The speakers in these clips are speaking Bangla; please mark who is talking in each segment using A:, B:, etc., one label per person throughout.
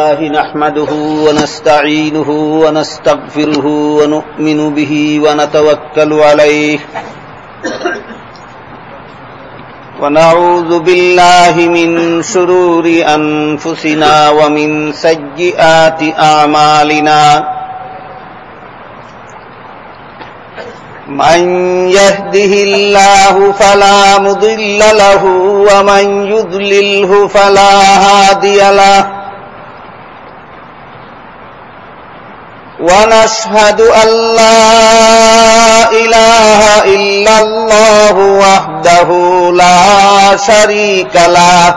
A: الله نحمده ونستعينه ونستغفره ونؤمن به ونتوكل عليه ونعوذ بالله من شرور أنفسنا ومن سيئات أعمالنا من يهده الله فلا مضل له ومن يضلله فلا هادي له ونشهد أن لا إله إلا الله وحده لا شريك له.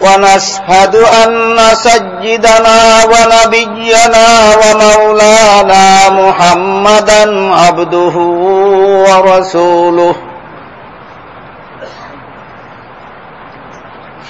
A: ونشهد أن سيدنا ونبينا ومولانا محمدا عبده ورسوله.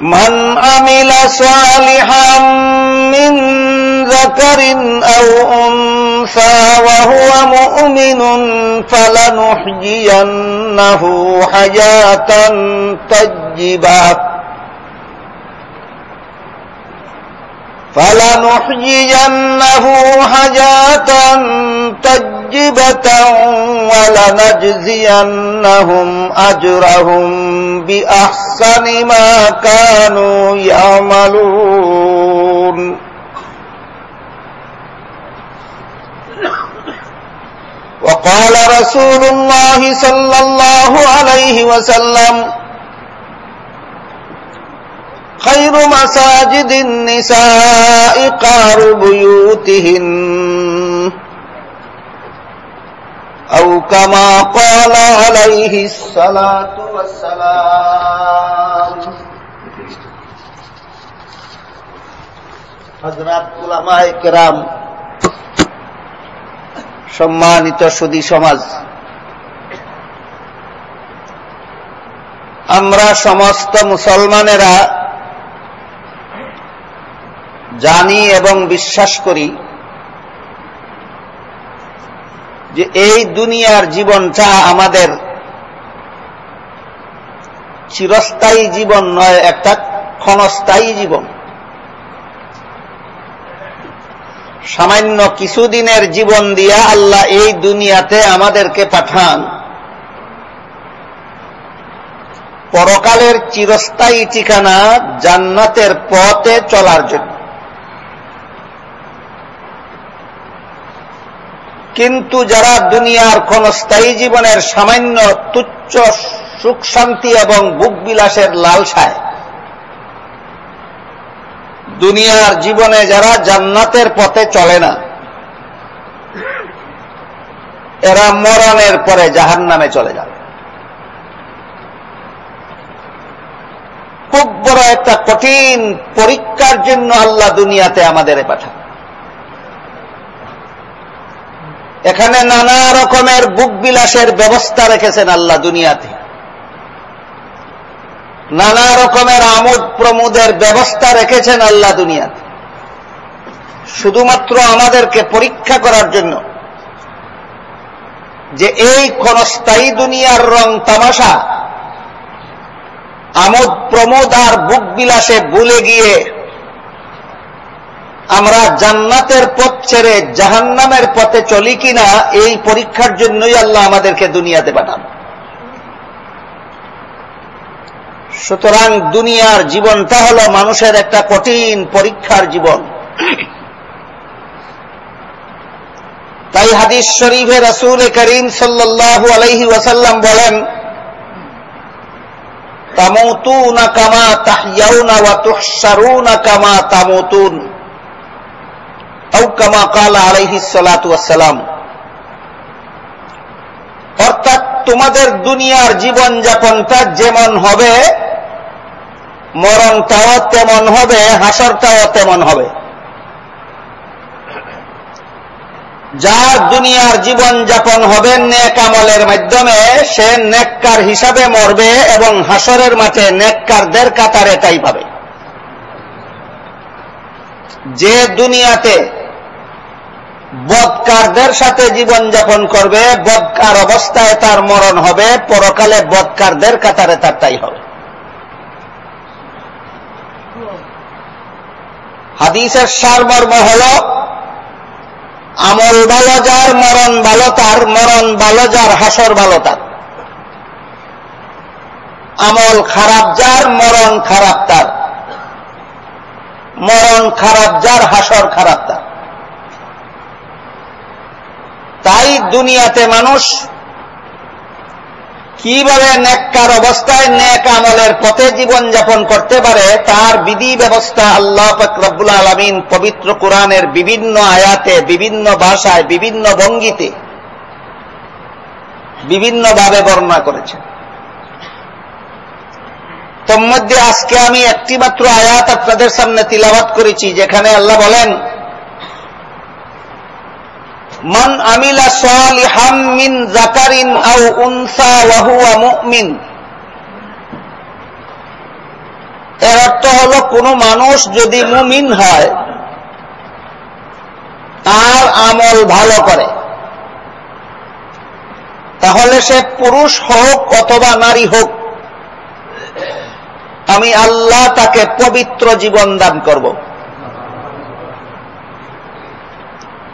A: من عمل صالحا من ذكر أو أنثى وهو مؤمن فلنحيينه حياة طيبة. فلنحيينه حياة طيبة ولنجزينهم أجرهم بأحسن ما كانوا يعملون وقال رسول الله صلى الله عليه وسلم خير مساجد النساء قار بيوتهن أو كما قال عليه الصلاة والسلام হজরত উলামায়ে কেরাম সম্মানিত সুদী সমাজ আমরা সমস্ত মুসলমানেরা জানি এবং বিশ্বাস করি যে এই দুনিয়ার জীবনটা আমাদের চিরস্থায়ী জীবন নয়, একটা ক্ষণস্থায়ী জীবন। সামান্য কিছুদিনের জীবন দিয়া আল্লাহ এই দুনিয়াতে আমাদেরকে পাঠান। পরকালের চিরস্থায়ী ঠিকানা জান্নাতের পথে চলার জন্য। কিন্তু যারা দুনিয়ার কোন স্থায়ী জীবনের সামান্য তুচ্ছ সুখ শান্তি এবং বুক বিলাসের লালসায় দুনিয়ার জীবনে যারা জান্নাতের পথে চলে না, এরা মরণের পরে জাহান নামে চলে যাবে। খুব বড় একটা কঠিন পরীক্ষার জন্য আল্লাহ দুনিয়াতে আমাদের পাঠান। এখানে নানা রকমের বুক বিলাসের ব্যবস্থা রেখেছেন আল্লাহ দুনিয়াতে। নানা রকমের আমোদ প্রমোদের ব্যবস্থা রেখেছেন আল্লাহ দুনিয়াতে। শুধুমাত্র আমাদেরকে পরীক্ষা করার জন্য যে এই ক্ষণস্থায়ী দুনিয়ার রং তামাশা, আমোদ প্রমোদ আর বুক বিলাসে ভুলে গিয়ে আমরা জান্নাতের পথ ছেড়ে জাহান্নামের পথে চলি কিনা, এই পরীক্ষার জন্যই আল্লাহ আমাদেরকে দুনিয়াতে পাঠান। সুতরাং দুনিয়ার জীবনটা হল মানুষের একটা কঠিন পরীক্ষার জীবন। তাই হাদিস শরীফে রসুল করিম সাল্লাহ আলহি ওয়াসাল্লাম বলেন, তামুতুনা কামা তাহিয়াউনা ওয়া তুহশারুনা কামা তামুতুন। কামা কালা আলাইহি সালাতু ওয়াসসালাম। অর্থাৎ তোমাদের দুনিয়ার জীবন যাপনটা যেমন হবে, মরণটাও তেমন হবে, হাসরটাও তেমন হবে। যার দুনিয়ার জীবন যাপন হবে নেক আমলের মাধ্যমে, সে নেককার হিসাবে মরবে এবং হাসরের মাঠে নেককারদের কাতারে তাই পাবে। যে দুনিয়াতে বদকারদের সাথে জীবন যাপন করবে বদকার অবস্থায় তার মরণ হবে, পরকালে বদকারদের কাতারে তার তাই হবে। হাদিসের সারমর্ম হল, আমল ভালো যার, মরণ ভালো তার, মরণ ভালো যার, হাসর ভালো তার। আমল খারাপ যার, মরণ খারাপ তার। মরণ খারাপ যার, হাসর খারাপ তার। তাই দুনিয়াতে মানুষ কীভাবে নেককার অবস্থায় নেক আমলের পথে জীবন যাপন করতে পারে, তার বিধি ব্যবস্থা আল্লাহ ফকরবুল আলমিন পবিত্র কোরআনের বিভিন্ন আয়াতে, বিভিন্ন ভাষায়, বিভিন্ন ভঙ্গিতে, বিভিন্নভাবে বর্ণনা করেছেন। মধ্যে আজকে আমি একটি মাত্র আয়াত আপনাদের সামনে তিলাবাত করেছি, যেখানে আল্লাহ বলেন মান আমিলা সালিহাম জাকারিন আও উনসা ওয়া মুমিন। এর অর্থ হল কোন মানুষ যদি মুমিন হয়, তার আমল ভালো করে। তাহলে সে পুরুষ হোক অথবা নারী হোক, আমি আল্লাহ তাকে পবিত্র জীবন দান করব।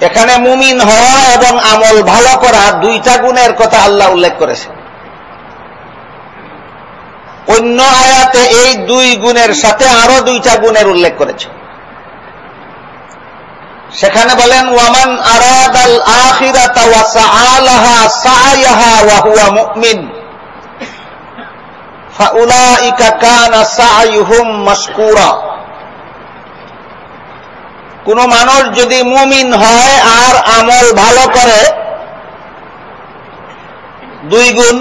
A: এখানে মুমিন হওয়া এবং আমল ভালো করা দুইটা গুণের কথা আল্লাহ উল্লেখ করেছে অন্য আয়াতে এই দুই গুণের সাথে আরও দুইটা গুণের উল্লেখ করেছে। সেখানে বলেন, ওয়ামান আরাদাল আখিরাতা ওয়া সাআলাহা সাআয়াহা কানা সাআয়ুহুম মাশকুরা। কোন মানুষ যদি মুমিন হয় আর আমল ভালো করে, দুই গুণ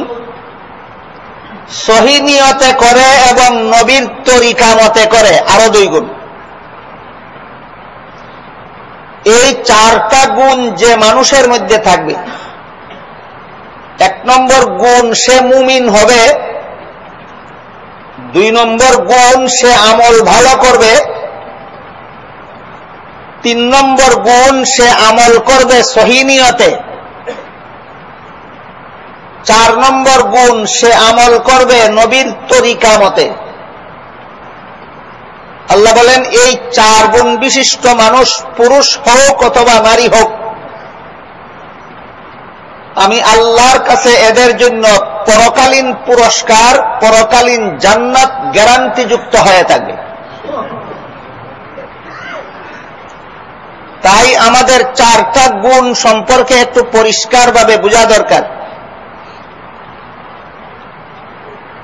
A: সহিনিয়তে করে এবং নবীর তরিকা মতে করে, আরও দুই গুণ। এই চারটা গুণ যে মানুষের মধ্যে থাকবে, এক নম্বর গুণ সে মুমিন হবে, দুই নম্বর গুণ সে আমল ভালো করবে তিন নম্বর গুণ সে আমল করবে সহিনিয়তে চার নম্বর গুণ সে আমল করবে নবীর তরিকা মতে। আল্লাহ বলেন, এই চার গুণ বিশিষ্ট মানুষ, পুরুষ হোক অথবা নারী হোক, আমি আল্লাহর কাছে এদের জন্য পরকালীন পুরস্কার, পরকালীন জান্নাত গ্যারান্টিযুক্ত হয়ে থাকবে। তাই আমাদের চারটা গুণ সম্পর্কে একটু পরিষ্কারভাবে বোঝা দরকার।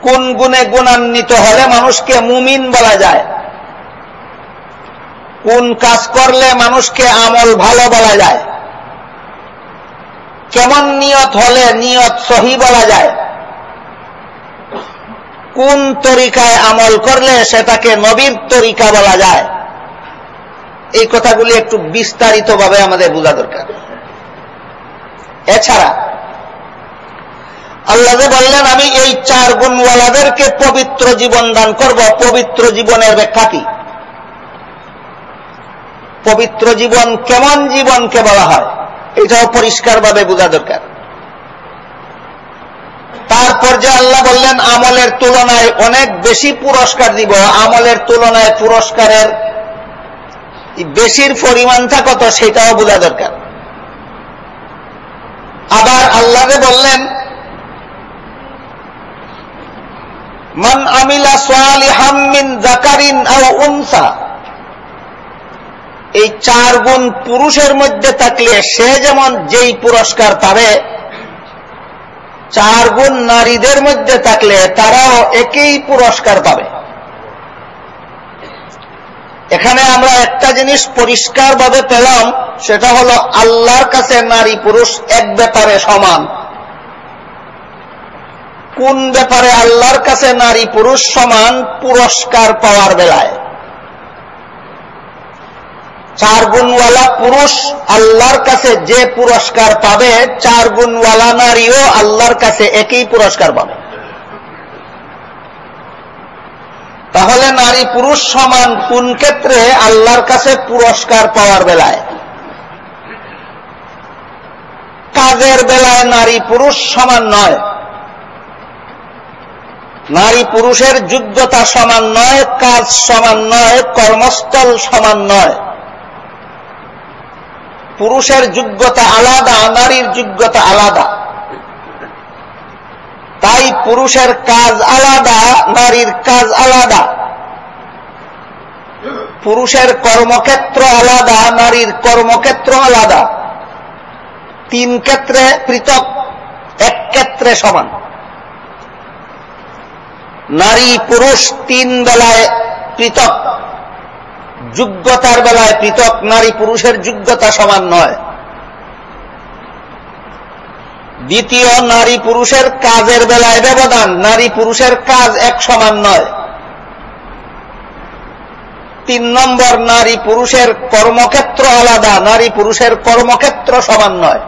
A: কোন গুণে গুণান্বিত হলে মানুষকে মুমিন বলা যায়? কোন কাজ করলে মানুষকে আমল ভালো বলা যায়? কেমন নিয়ত হলে নিয়ত সহি বলা যায়? কোন তরিকায় আমল করলে সেটাকে নবীর তরিকা বলা যায়? এই কথাগুলি একটু বিস্তারিতভাবে আমাদের বোঝা দরকার। এছাড়া, আল্লাহ বললেন, আমি এই চার গুণওয়ালাদেরকে পবিত্র জীবন দান করব। পবিত্র জীবনের ব্যাখ্যা কি? পবিত্র জীবন কেমন জীবনকে বলা হয়? এটাও পরিষ্কারভাবে বোঝা দরকার। তারপর যে আল্লাহ বললেন, আমলের তুলনায় অনেক বেশি পুরস্কার দিব। আমলের তুলনায় পুরস্কারের বেশির পরিমাণটা কত সেটাও বোঝা দরকার। আবার আল্লাহরে বললেন, মান আমিলা সালিহাম মিন যাকারিন আও উনসা। এই চার গুণ পুরুষের মধ্যে থাকলে সে যেমন যেই পুরস্কার পাবে, চার গুণ নারীদের মধ্যে থাকলে তারাও একই পুরস্কার পাবে। এখানে আমরা একটা জিনিস পরিষ্কারভাবে পেলাম, সেটা হলো আল্লাহর কাছে নারী পুরুষ এক ব্যাপারে সমান। কোন ব্যাপারে আল্লাহর কাছে নারী পুরুষ সমান, পুরস্কার পাওয়ার বেলায়। চার গুণওয়ালা পুরুষ আল্লাহর কাছে যে পুরস্কার পাবে, চার গুণওয়ালা নারীও আল্লাহর কাছে একই পুরস্কার পাবে। তাহলে নারী পুরুষ সমান কোন ক্ষেত্রে আল্লাহর কাছে পুরস্কার পাওয়ার বেলায়? কাজের বেলায় নারী পুরুষ সমান নয়। নারী পুরুষের যোগ্যতা সমান নয়, কাজ সমান নয়, কর্মস্থল সমান নয়। পুরুষের যোগ্যতা আলাদা, নারীর যোগ্যতা আলাদা। তাই পুরুষের কাজ আলাদা, নারীর কাজ আলাদা। পুরুষের কর্মক্ষেত্র আলাদা, নারীর কর্মক্ষেত্র আলাদা। তিন ক্ষেত্রে পৃথক, এক ক্ষেত্রে সমান। নারী পুরুষ তিন বেলায় পৃথক, যোগ্যতার বেলায় পৃথক, নারী পুরুষের যোগ্যতা সমান নয়। দ্বিতীয়, নারী পুরুষের কাজের বেলায় ব্যবধান। নারী পুরুষের কাজ এক সমান নয়। তিন নম্বর, নারী পুরুষের কর্মক্ষেত্র আলাদা। নারী পুরুষের কর্মক্ষেত্র সমান নয়।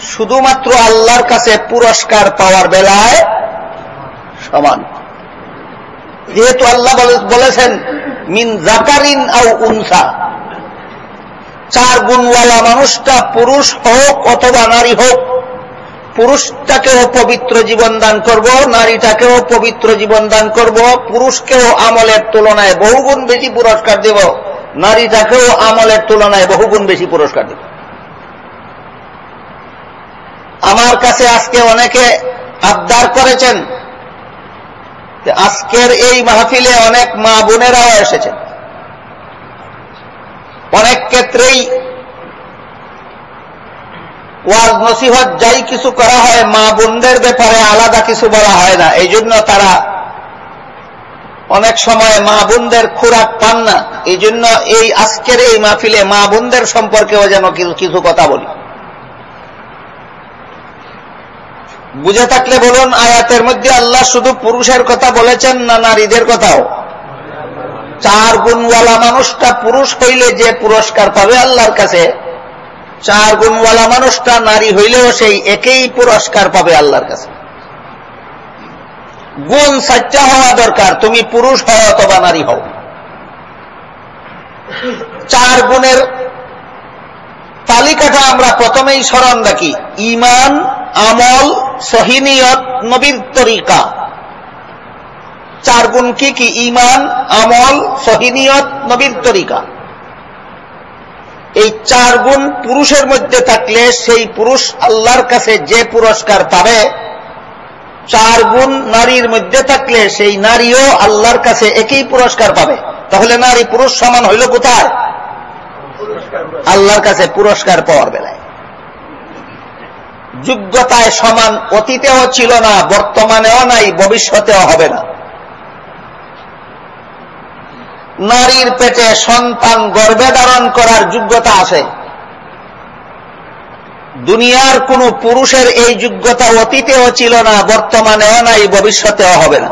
A: শুধুমাত্র আল্লাহর কাছে পুরস্কার পাওয়ার বেলায় সমান। যেহেতু আল্লাহ বলেছেন, মিন জাকারিন আউ উনসা। চার গুণওয়ালা মানুষটা পুরুষ হোক অথবা নারী হোক, পুরুষটাকেও পবিত্র জীবন দান করব, নারীটাকেও পবিত্র জীবন দান করব, পুরুষকেও আমলের তুলনায় বহুগুণ বেশি পুরস্কার দেব, নারীটাকেও আমলের তুলনায় বহুগুণ বেশি পুরস্কার দেব। আমার কাছে আজকে অনেকে আবদার করেছেন আজকের এই মাহফিলে অনেক মা বোনেরাও এসেছেন। অনেক ক্ষেত্রেই ওয়াজ নসিহত যাই কিছু করা হয়, মা বোনদের ব্যাপারে আলাদা কিছু বলা হয় না। এই জন্য তারা অনেক সময় মা বোনদের খোরাক পান না। এই জন্য এই আজকের এই মাহফিলে মা বোনদের সম্পর্কেও যেন কিছু কথা বলি। বুঝে থাকলে বলুন, আয়াতের মধ্যে আল্লাহ শুধু পুরুষের কথা বলেছেন না নারীদের কথাও? চার গুণওয়ালা মানুষটা পুরুষ হইলে যে পুরস্কার পাবে আল্লাহর কাছে, চার গুণওয়ালা মানুষটা নারী হইলেও সেই একই পুরস্কার পাবে আল্লাহর কাছে। গুণ সাচ্চা হওয়া দরকার, তুমি পুরুষ হও অথবা নারী হও। চার গুণের তালিকাটা আমরা প্রথমেই স্মরণ রাখি ইমান আমল সহিনিয়ত নবীর তরিকা। চার গুণ কি কি? ইমান আমল সহিনিয়ত নবীর তরিকা। এই চার গুণ পুরুষের মধ্যে থাকলে সেই পুরুষ আল্লাহর কাছে যে পুরস্কার পাবে, চার গুণ নারীর মধ্যে থাকলে সেই নারীও আল্লাহর কাছে একই পুরস্কার পাবে। তাহলে নারী পুরুষ সমান হইল কোথায়? আল্লাহর কাছে পুরস্কার পাওয়ার বেলায়। যোগ্যতায় সমান অতীতেও ছিল না, বর্তমানেও নাই, ভবিষ্যতেও হবে না। নারীর পেটে সন্তান গর্ভে ধারণ করার যোগ্যতা আছে। দুনিয়ার কোন পুরুষের এই যোগ্যতা অতীতেও ছিল না, বর্তমানেও নাই, ভবিষ্যতেও হবে না।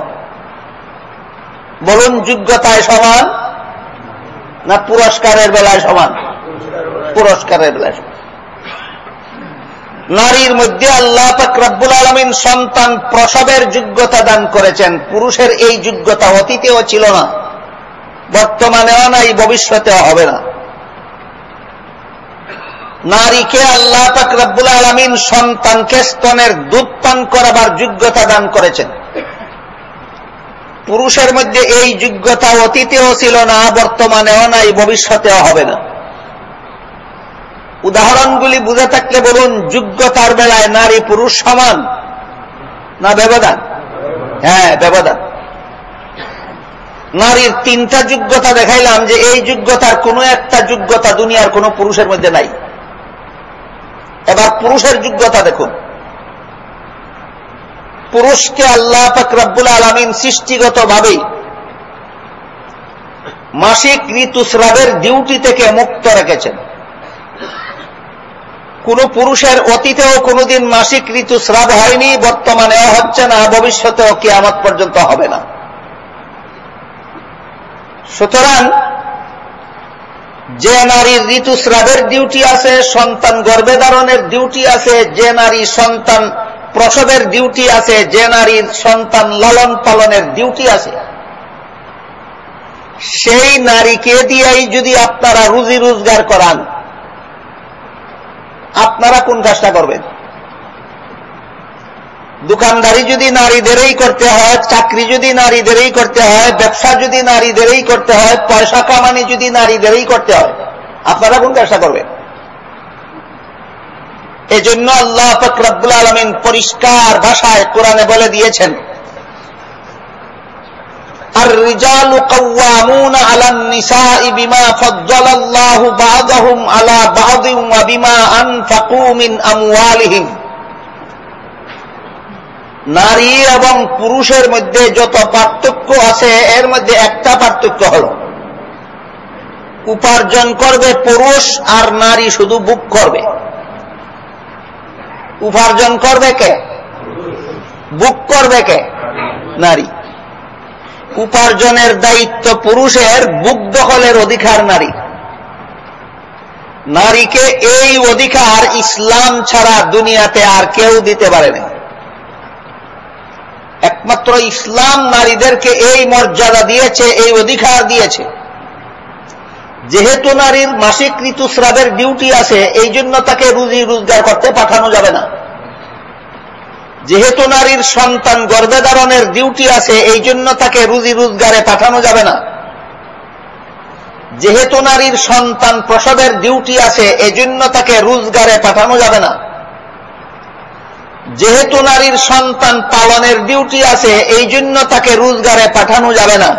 A: বলুন, যোগ্যতায় সমান না পুরস্কারের বেলায় সমান? পুরস্কারের বেলায় সমান। নারীর মধ্যে আল্লাহ রব্বুল আলমিন সন্তান প্রসবের যোগ্যতা দান করেছেন। পুরুষের এই যোগ্যতা অতীতেও ছিল না। বর্তমানেও নাই, ভবিষ্যতেও হবে না। নারীকে আল্লাহ পাক রব্বুল আলমিন সন্তানকে স্তনের দুধ পান করাবার যোগ্যতা দান করেছেন। পুরুষের মধ্যে এই যোগ্যতা অতীতেও ছিল না, বর্তমানেও নাই, ভবিষ্যতেও হবে না। উদাহরণগুলি বুঝে থাকলে বলুন, যোগ্যতার বেলায় নারী পুরুষ সমান না ব্যবধান? হ্যাঁ ব্যবধান। নারীর তিনটা যোগ্যতা দেখাইলাম যে এই যোগ্যতার কোনো একটা যোগ্যতা দুনিয়ার কোন পুরুষের মধ্যে নাই। এবার পুরুষের যোগ্যতা দেখুন। পুরুষকে আল্লাহ ফকরাবুল আলমিন সৃষ্টিগত ভাবেই মাসিক ঋতুস্রাবের ডিউটি থেকে মুক্ত রেখেছেন। কোন পুরুষের অতীতেও কোনদিন মাসিক ঋতুস্রাব হয়নি, বর্তমানেও হচ্ছে না, ভবিষ্যতেও কেয়ামত পর্যন্ত হবে না। সুতরাং যে নারীর ঋতুস্রাবের ডিউটি আছে, সন্তান গর্ভে ধারণের ডিউটি আছে, যে নারী সন্তান প্রসবের ডিউটি আছে, যে নারীর সন্তান লালন পালনের ডিউটি আছে। সেই নারীকে দিয়েই যদি আপনারা রুজি রোজগার করান, আপনারা কোন কাজটা করবেন? দোকানদারি যদি নারীদেরই করতে হয় চাকরি যদি নারীদেরই করতে হয় ব্যবসা যদি নারীদেরই করতে হয় পয়সা কামানি যদি নারীদেরই করতে হয় আপনারা কোন কাজটা করবেন এজন্য আল্লাহ ফকরাবুল আলমিন পরিষ্কার ভাষায় কোরআনে বলে দিয়েছেন الرجال قوامون على النساء بما فضل الله بعضهم على بعض وبما أنفقوا من أموالهم নারী এবং পুরুষের মধ্যে যত পার্থক্য আছে, এর মধ্যে একটা পার্থক্য হল, উপার্জন করবে পুরুষ আর নারী শুধু বুক করবে। উপার্জন করবে কে? বুক করবে কে? নারী। উপার্জনের দায়িত্ব পুরুষের, বুক দখলের অধিকার নারী। নারীকে এই অধিকার ইসলাম ছাড়া দুনিয়াতে আর কেউ দিতে পারে না। একমাত্র ইসলাম নারীদেরকে এই মর্যাদা দিয়েছে, এই অধিকার দিয়েছে। যেহেতু নারীর মাসিক ঋতুস্রাবের ডিউটি আছে, এই জন্য তাকে রুজি রোজগার করতে পাঠানো যাবে না। যেহেতু নারীর সন্তান গর্ভে ধারণের ডিউটি আছে, এই জন্য তাকে রুজি রোজগারে পাঠানো যাবে না। যেহেতু নারীর সন্তান প্রসবের ডিউটি আছে, এজন্য তাকে রোজগারে পাঠানো যাবে না। যেহেতু নারীর সন্তান পালনের ডিউটি আছে এই জন্য তাকে রোজগারে পাঠানো যাবে না।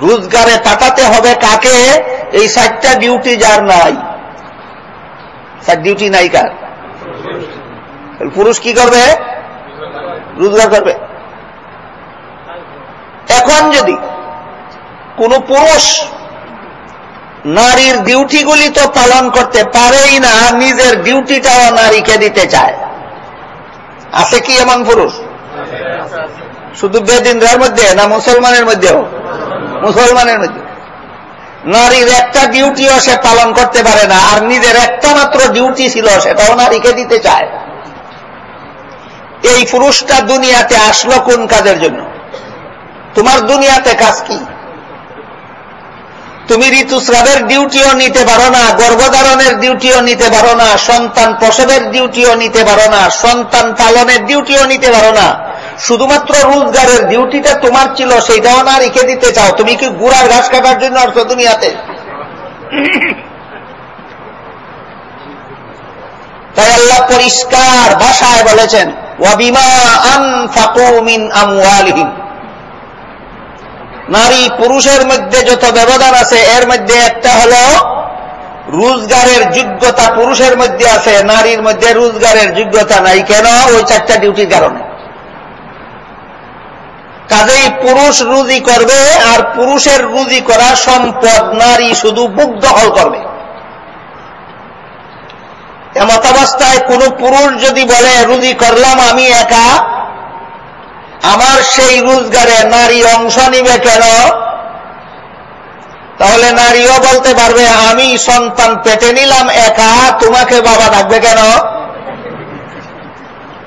A: রোজগারে পাঠাতে হবে কাকে? এই সাতটা ডিউটি যার নাই। সাত ডিউটি নাই কার? পুরুষ কি করবে? রোজগার করবে। এখন যদি কোন পুরুষ নারীর ডিউটিগুলি তো পালন করতে পারেই না, নিজের ডিউটিটাও নারীকে দিতে চায়। আছে কি এমন পুরুষ? শুধু বেদিনদের মধ্যে না মুসলমানের মধ্যেও? মুসলমানের মধ্যে। নারীর একটা ডিউটিও সে পালন করতে পারে না, আর নিজের একটা মাত্র ডিউটি ছিল সেটাও নারীকে দিতে চায়। এই পুরুষটা দুনিয়াতে আসলো কোন কাজের জন্য? তোমার দুনিয়াতে কাজ কি? তুমি ঋতুস্রাবের ডিউটিও নিতে পারো না, গর্ভধারণের ডিউটিও নিতে পারো না, সন্তান প্রসবের ডিউটিও নিতে পারো না, সন্তান পালনের ডিউটিও নিতে পারো না। শুধুমাত্র রোজগারের ডিউটিটা তোমার ছিল, সেইটাও না রেখে দিতে চাও। তুমি কি গুড়ার ঘাস কাটার জন্য আসছো দুনিয়াতে? তাই আল্লাহ পরিষ্কার ভাষায় বলেছেন ওয়াবিমা আনফাকু মিন আমওয়ালিহিম। নারী পুরুষের মধ্যে যত ব্যবধান আছে, এর মধ্যে একটা হল রোজগারের যোগ্যতা পুরুষের মধ্যে আছে, নারীর মধ্যে রোজগারের যোগ্যতা নাই। কেন? ওই চারটা ডিউটির কারণে। কাজেই পুরুষ রুজি করবে আর পুরুষের রুজি করা সম্পদ নারী শুধু বুক দখল করবে। এমত অবস্থায় কোন পুরুষ যদি বলে, রুজি করলাম, আমি একা আমার সেই রোজগারে নারী অংশ নিবে কেন? তাহলে নারীও বলতে পারবে, আমি সন্তান পেটে নিলাম, একা তোমাকে বাবা ডাকবে কেন?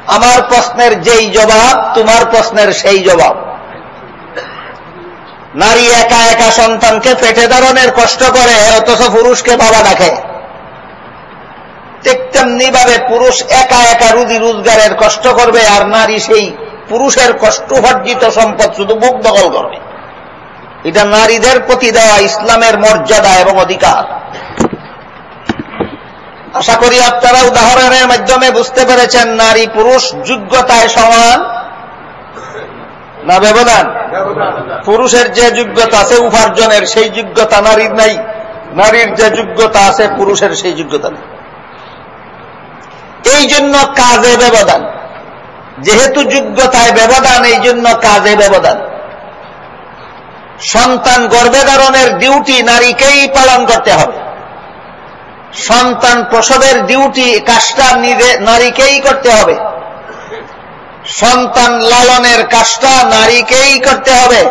A: আমার প্রশ্নের যেই জবাব, তোমার প্রশ্নের সেই জবাব। নারী একা একা সন্তানকে পেটে ধারণের কষ্ট করে, অথচ পুরুষকে বাবা ডাকে। ঠিক তেমনি ভাবে পুরুষ একা একা রুজি রোজগারের কষ্ট করবে, আর নারী সেই পুরুষের কষ্টভর্জিত সম্পদ শুধু মুখ দখল করবে। এটা নারীদের প্রতি দেওয়া ইসলামের মর্যাদা এবং অধিকার। আশা করি আপনারা উদাহরণের মাধ্যমে বুঝতে পেরেছেন, নারী পুরুষ যোগ্যতায় সমান না ব্যবধান? পুরুষের যে যোগ্যতা আছে উপার্জনের, সেই যোগ্যতা নারীর নাই। নারীর যে যোগ্যতা আছে পুরুষের সেই যোগ্যতা নেই। এই জন্য কাজে ব্যবধান। যেহেতু যোগ্যতায় ব্যবধান, এই জন্য কাজে ব্যবধান। সন্তান গর্ভে ধারণের ডিউটি নারীকেই পালন করতে হবে। সন্তান প্রসবের ডিউটি কাজটা নারীকেই করতে হবে। সন্তান লালনের কাজটা নারীকেই করতে হবে।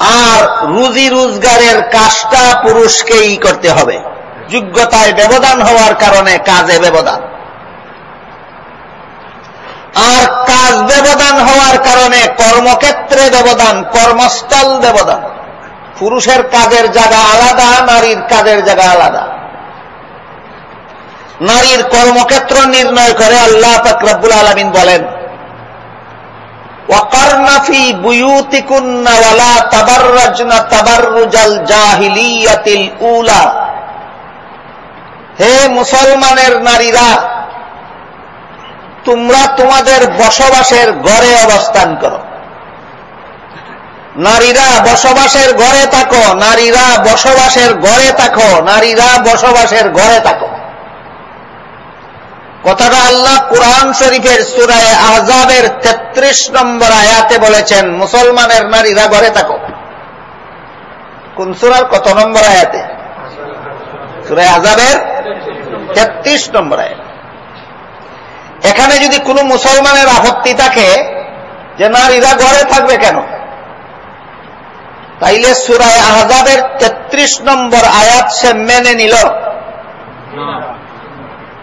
A: আর রুজি রোজগারের কাজটা পুরুষকেই করতে হবে। যোগ্যতায় ব্যবধান হওয়ার কারণে কাজে ব্যবধান। আর কাজ ব্যবধান হওয়ার কারণে কর্মক্ষেত্রে ব্যবধান, কর্মস্থল ব্যবধান। পুরুষের কাজের জায়গা আলাদা, নারীর কাজের জায়গা আলাদা। নারীর কর্মক্ষেত্র নির্ণয় করে আল্লাহ ফকরাবুল আলমিন বলেন ওয়াকারনাফি বুয়ুতিকুন্না ওয়ালা তাবাররাজনা জাহিলিয়াতিল উলা। হে মুসলমানের নারীরা তোমরা তোমাদের বসবাসের ঘরে অবস্থান করো। নারীরা বসবাসের ঘরে থাকো, নারীরা বসবাসের ঘরে থাকো, নারীরা বসবাসের ঘরে থাকো। কথাটা আল্লাহ কোরআন শরীফের সুরায় আহজাবের তেত্রিশ নম্বর আয়াতে বলেছেন, মুসলমানের নারীরা ঘরে থাকো। কোন সুরার কত নম্বর আয়াতে? সুরায় আজাবের তেত্রিশ নম্বর আয়াত। এখানে যদি কোনো মুসলমানের আপত্তি থাকে, যে নারীরা ঘরে থাকবে কেন? তাইলে সুরায় আহজাবের তেত্রিশ নম্বর আয়াত সে মেনে নিল।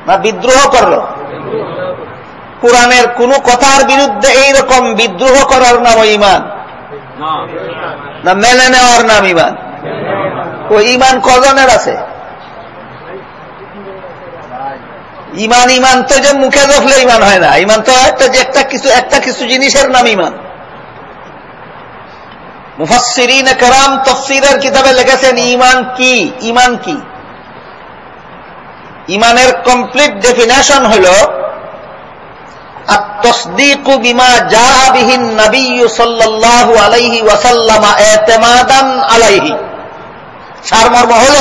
A: না, বিদ্রোহ করল? কোরআনের কোন কথার বিরুদ্ধে এইরকম বিদ্রোহ করার নাম ইমান না, মেনে নেওয়ার নাম ইমান ও ইমান কজনের আছে? ইমান ইমান তো যে মুখে জফলে ইমান হয় না। ইমান তো একটা যে একটা কিছু একটা কিছু জিনিসের নাম ইমান। মুফাসিরিন কারাম তফসিরের কিতাবে লিখেছেন, ইমান কি? ইমান কি? ইমানের কমপ্লিট ডেফিনেশন হল হল,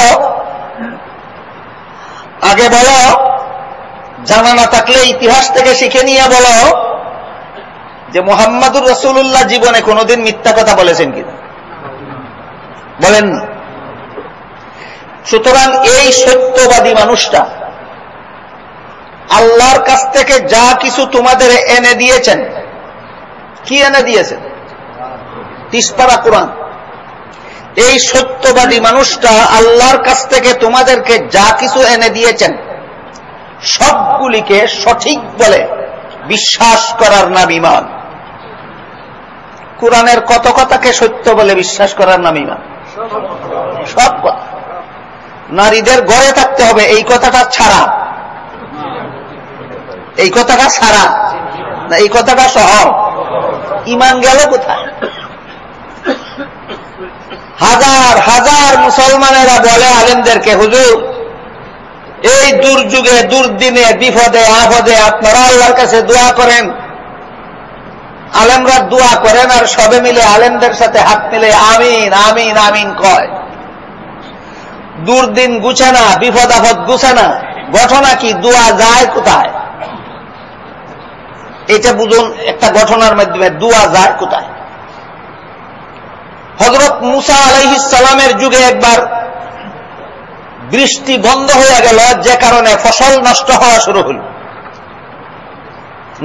A: আগে বলো জানা না থাকলে ইতিহাস থেকে শিখে নিয়ে বলো যে মোহাম্মদুর রসুল্লাহ জীবনে কোনোদিন মিথ্যা কথা বলেছেন কিনা? বলেন না। সুতরাং এই সত্যবাদী মানুষটা আল্লাহর কাছ থেকে যা কিছু তোমাদের এনে দিয়েছেন, কি এনে দিয়েছেন? তিসপাড়া কোরআন। এই সত্যবাদী মানুষটা আল্লাহর কাছ থেকে তোমাদেরকে যা কিছু এনে দিয়েছেন সবগুলিকে সঠিক বলে বিশ্বাস করার নাম ইমান কোরআনের কত কথাকে সত্য বলে বিশ্বাস করার নাম ইমান সব নারীদের গড়ে থাকতে হবে, এই কথাটা ছাড়া। এই কথাটা ছাড়া। না, এই কথাটা সহ ইমান গেল কোথায়? হাজার হাজার মুসলমানেরা বলে আলেমদেরকে, হুজুর এই দুর্যুগে, দুর্দিনে, বিপদে, আপদে আপনারা আল্লাহর কাছে দোয়া করেন। আলেমরা দোয়া করেন আর সবে মিলে আলেমদের সাথে হাত মিলে আমিন আমিন আমিন কয়। দুর্দিন গুছে না বিপদ আপদ গুছে না ঘটনা কি, দোয়া যায় কোথায়? এটা বুঝুন, একটা ঘটনার মাধ্যমে দোয়া যায় কোথায়? হজরত মুসা আলাইহিসালামের যুগে একবার বৃষ্টি বন্ধ হয়ে গেল, যে কারণে ফসল নষ্ট হওয়া শুরু হল।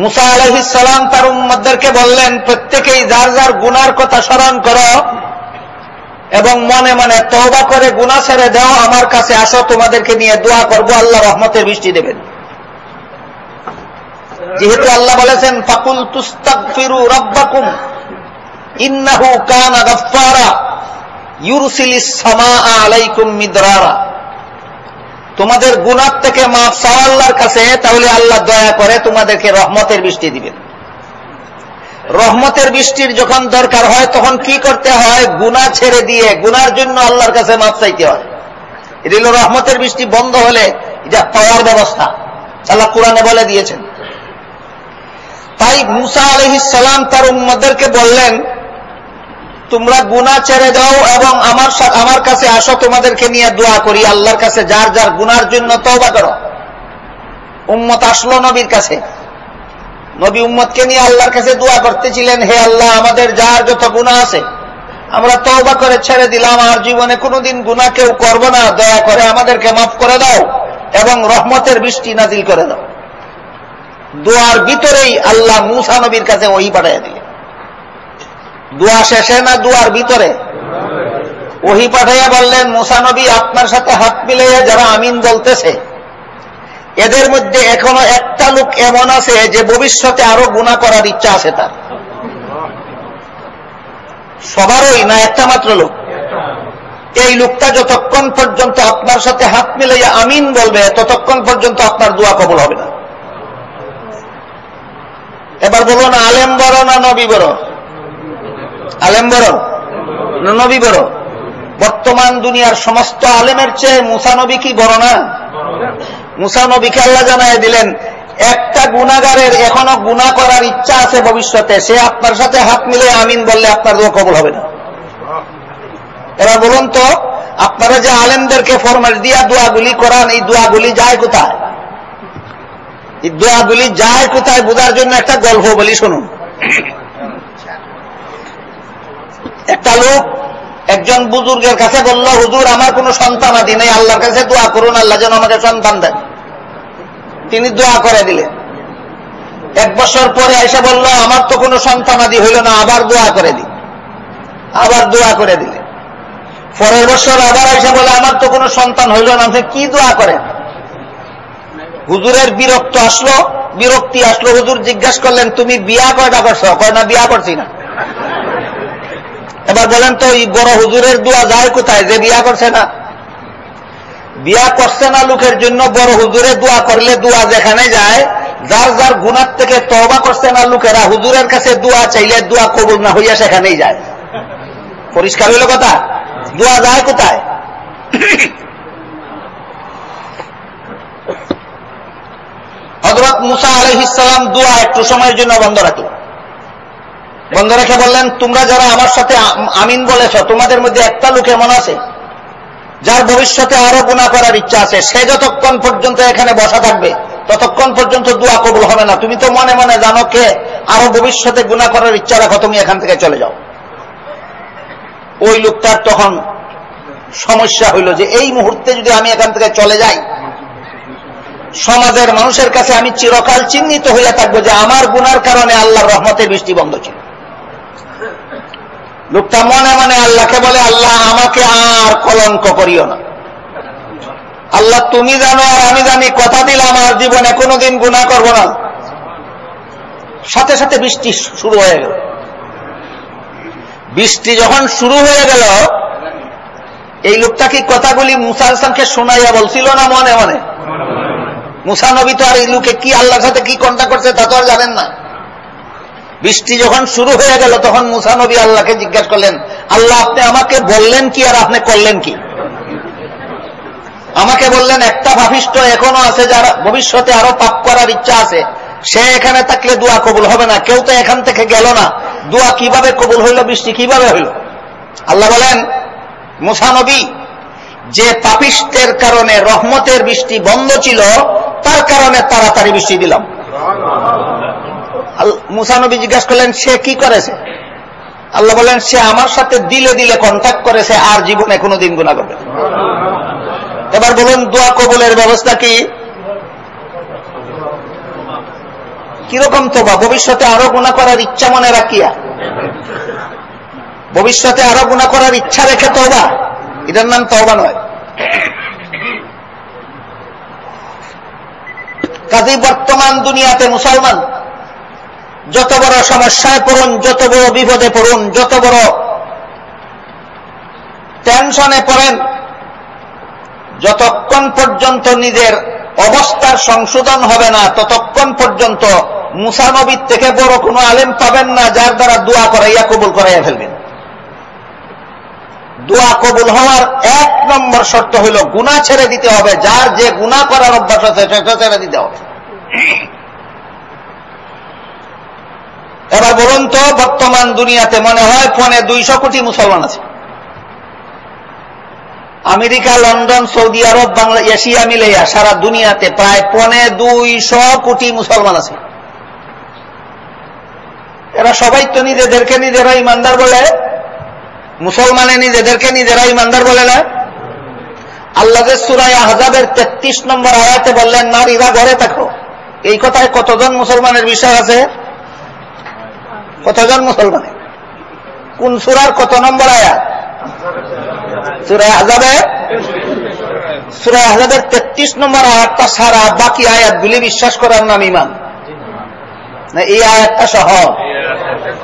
A: মুসা আলহিসাম তার উম্মদদেরকে বললেন, প্রত্যেকেই যার যার গুনার কথা স্মরণ করো এবং মনে মনে তওবা করে গুণা ছেড়ে দাও, আমার কাছে আসো, তোমাদেরকে নিয়ে দোয়া করব, আল্লাহ রহমতের বৃষ্টি দেবেন। যেহেতু আল্লাহ বলেছেন, ফাকুল তুস্তাক ফিরু রব্বাকুম, ইন্নাহু কানা গফারা ইউরসিলিস সামা আলাইকুম মিদরারা। তোমাদের গুণার থেকে মাফ চাও আল্লাহর কাছে, তাহলে আল্লাহ দয়া করে তোমাদেরকে রহমতের বৃষ্টি দিবেন। রহমতের বৃষ্টির যখন দরকার হয়, তখন কি করতে হয়? গুণা ছেড়ে দিয়ে গুনার জন্য আল্লাহর কাছে মাফ চাইতে হয়। এটা হল রহমতের বৃষ্টি বন্ধ হলে এটা পাওয়ার ব্যবস্থা। আল্লাহ কোরআনে বলে দিয়েছেন। তাই মুসা আলহিসাম তার উম্মদেরকে বললেন তোমরা গুণা ছেড়ে দাও এবং আমার আমার কাছে আসো, তোমাদেরকে নিয়ে দোয়া করি। আল্লাহর কাছে যার যার গুনার জন্য তওবা করো। উম্মত আসলো নবীর কাছে। নবী উম্মতকে নিয়ে আল্লাহর কাছে দোয়া করতেছিলেন, হে আল্লাহ, আমাদের যার যত গুণা আছে, আমরা তওবা করে ছেড়ে দিলাম। আর জীবনে কোনোদিন গুণা কেউ করব না। দয়া করে আমাদেরকে মাফ করে দাও এবং রহমতের বৃষ্টি নাজিল করে দাও। দোয়ার ভিতরেই আল্লাহ মুসা নবীর কাছে ওই পাঠাই দিয়ে দোয়া শেষে না দোয়ার ভিতরে? ওহি পাঠাইয়া বললেন মুসানবী আপনার সাথে হাত মিলাইয়া যারা আমিন বলতেছে, এদের মধ্যে এখনও একটা লোক এমন আছে যে ভবিষ্যতে আরও গুণা করার ইচ্ছা আছে তার। সবারই না একটা মাত্র লোক? এই লোকটা যতক্ষণ পর্যন্ত আপনার সাথে হাত মিলাইয়া আমিন বলবে, ততক্ষণ পর্যন্ত আপনার দোয়া কবল হবে না। এবার বলো না আলেম বড় না নবী বড়? আলেম বড় না নবী বড়? বর্তমান দুনিয়ার সমস্ত আলেমের চেয়ে মুসানবী কি বড় না? মুসানবীকে আল্লাহ জানাই দিলেন, একটা গুণাগারের এখনও গুণা করার ইচ্ছা আছে ভবিষ্যতে, সে আপনার সাথে হাত মিলে আমিন বললে আপনার দোয়া কবল হবে না। এবার বলুন তো, আপনারা যে আলেমদেরকে ফরমাল দিয়া দোয়াগুলি করান, এই দোয়াগুলি যায় কোথায়? এই দোয়াগুলি যায় কোথায়? বোঝার জন্য একটা গল্প বলি, শুনুন। একটা লোক একজন বুজুর্গের কাছে বলল, হুজুর, আমার কোন সন্তান আদি নেই, আল্লাহর কাছে দোয়া করুন, আল্লাহ যেন আমাকে সন্তান দেন। তিনি দোয়া করে দিলেন। এক বছর পরে এসে বলল, আমার তো কোনো সন্তান আদি হইল না, আবার দোয়া করে দিন আবার দোয়া করে দিলে পরের বছর আবার এসে বলে, আমার তো কোনো সন্তান হইল না কি দোয়া করেন? হুজুরের বিরক্ত আসলো, বিরক্তি আসলো, হুজুর জিজ্ঞাসা করলেন, তুমি বিয়া কয়টা করছ? কয়, না, বিয়া করছি না। এবার বলেন তো, এই বড় হুজুরের দোয়া যায় কোথায়? যে বিয়া করছে না। বিয়া করছে না লোকের জন্য, বড় হুজুরের দোয়া করলে দোয়া যেখানে যায়, যার যার গুণার থেকে তবা করছে না লোকেরা, হুজুরের কাছে দোয়া চাইলে দোয়া কবুল না হইয়া সেখানেই যায়। পরিষ্কার হইল কথা? দোয়া যায় কোথায়? হজরত মুসা আলহিসাম দোয়া একটু সময়ের জন্য বন্ধ রাখল বন্ধ রেখে বললেন, তোমরা যারা আমার সাথে আমিন বলেছ, তোমাদের মধ্যে একটা লোক এমন আছে, যার ভবিষ্যতে আরও গুণা করার ইচ্ছা আছে। সে যতক্ষণ পর্যন্ত এখানে বসা থাকবে, ততক্ষণ পর্যন্ত দোয়া কবুল হবে না। তুমি তো মনে মনে জানো কে? আরও ভবিষ্যতে গুণা করার ইচ্ছা রাখো, তুমি এখান থেকে চলে যাও। ওই লোকটার তখন সমস্যা হইল যে, এই মুহূর্তে যদি আমি এখান থেকে চলে যাই, সমাজের মানুষের কাছে আমি চিরকাল চিহ্নিত হইয়া থাকব যে, আমার গুনার কারণে আল্লাহর রহমতের বৃষ্টি বন্ধ ছিল। লোকটা মনে মনে আল্লাহকে বলে, আল্লাহ, আমাকে আর কলঙ্ক করিও না। আল্লাহ, তুমি জানো আর আমি জানি, কথা দিলাম আর জীবনে কোনোদিন গুণা করব না। সাথে সাথে বৃষ্টি শুরু হয়ে গেল। বৃষ্টি যখন শুরু হয়ে গেল, এই লোকটা কি কথাগুলি মুসা হাসানকে শোনাইয়া বলছিল না মনে মনে? মুসা নবী তো আর এই লোকে কি আল্লাহর সাথে কি কন্ট্যাক্ট করছে তা তো আর জানেন না। বৃষ্টি যখন শুরু হয়ে গেল, তখন মুসা নবী আল্লাহকে জিজ্ঞাসা করলেন, আল্লাহ, আপনি আমাকে বললেন কি আর আপনি করলেন কি? আমাকে বললেন, একটা ভাবিষ্ট এখনও আছে যারা ভবিষ্যতে আরও পাপ করার ইচ্ছা আছে। সে এখানে থাকলে দোয়া কবুল হবে না। কেউ তো এখান থেকে গেল না। দোয়া কীভাবে কবুল হইল, বৃষ্টি কীভাবে হইল? আল্লাহ বলেন মুসানবী যে পাপিষ্টের কারণে রহমতের বৃষ্টি বন্ধ ছিল, তার কারণে তাড়াতাড়ি বৃষ্টি দিলাম। মুসানবী জিজ্ঞাসা করলেন, সে কি করেছে? আল্লাহ বলেন সে আমার সাথে দিলে দিলে কন্ট্যাক্ট করেছে, আর জীবনে কোনো দিন গুণা করবে এবার বলুন, দোয়া কবুলের ব্যবস্থা কি? কীরকম তোবা ভবিষ্যতে আরও গুণা করার ইচ্ছা মনে রাখিয়া? ভবিষ্যতে আরও গুণা করার ইচ্ছা রেখে তোবা এটার নাম তওবা নয়। কাজী বর্তমান দুনিয়াতে মুসলমান যত বড় সমস্যায় পড়ুন, যত বড় বিপদে পড়ুন, যত বড় টেনশনে পড়েন, যতক্ষণ পর্যন্ত নিজের অবস্থার সংশোধন হবে না, ততক্ষণ পর্যন্ত মুসানবির থেকে বড় কোনো আলেম পাবেন না, যার দ্বারা দোয়া করাইয়া কবুল করাইয়া ফেলবেন। দোয়া কবুল হওয়ার এক নম্বর শর্ত হইল গুণা ছেড়ে দিতে হবে, যার যে গুণা করার অভ্যাস আছে, সেটা ছেড়ে দিতে হবে। এবার বলুন তো, বর্তমান দুনিয়াতে মনে হয় ফোনে দুইশো কোটি মুসলমান আছে। America, London, Saudi Arab, Bangla, Asia মিলেয়া সারা দুনিয়াতে প্রায় পনে দুইশো কোটি মুসলমান আছে। এরা সবাই তো নিজেদেরকে নিজেরা ইমানদার বলে। মুসলমানে নিজেদেরকে নিজেরা ইমানদার বলে না। আল্লাহ সুরাই আহজাবের তেত্রিশ নম্বর আয়াতে বললেন, নারীরা ঘরে থাকো। এই কথায় কতজন মুসলমানের বিশ্বাস আছে? কতজন মুসলমানের কোন সুরার কত নম্বর আয়াত সুরায় আজাবের সুরায় আজাবের তেত্রিশ নম্বর আয়াতটা সারা বাকি আয়াতগুলি বিশ্বাস করার নাম ইমান। না, এই আয়াতটা সহ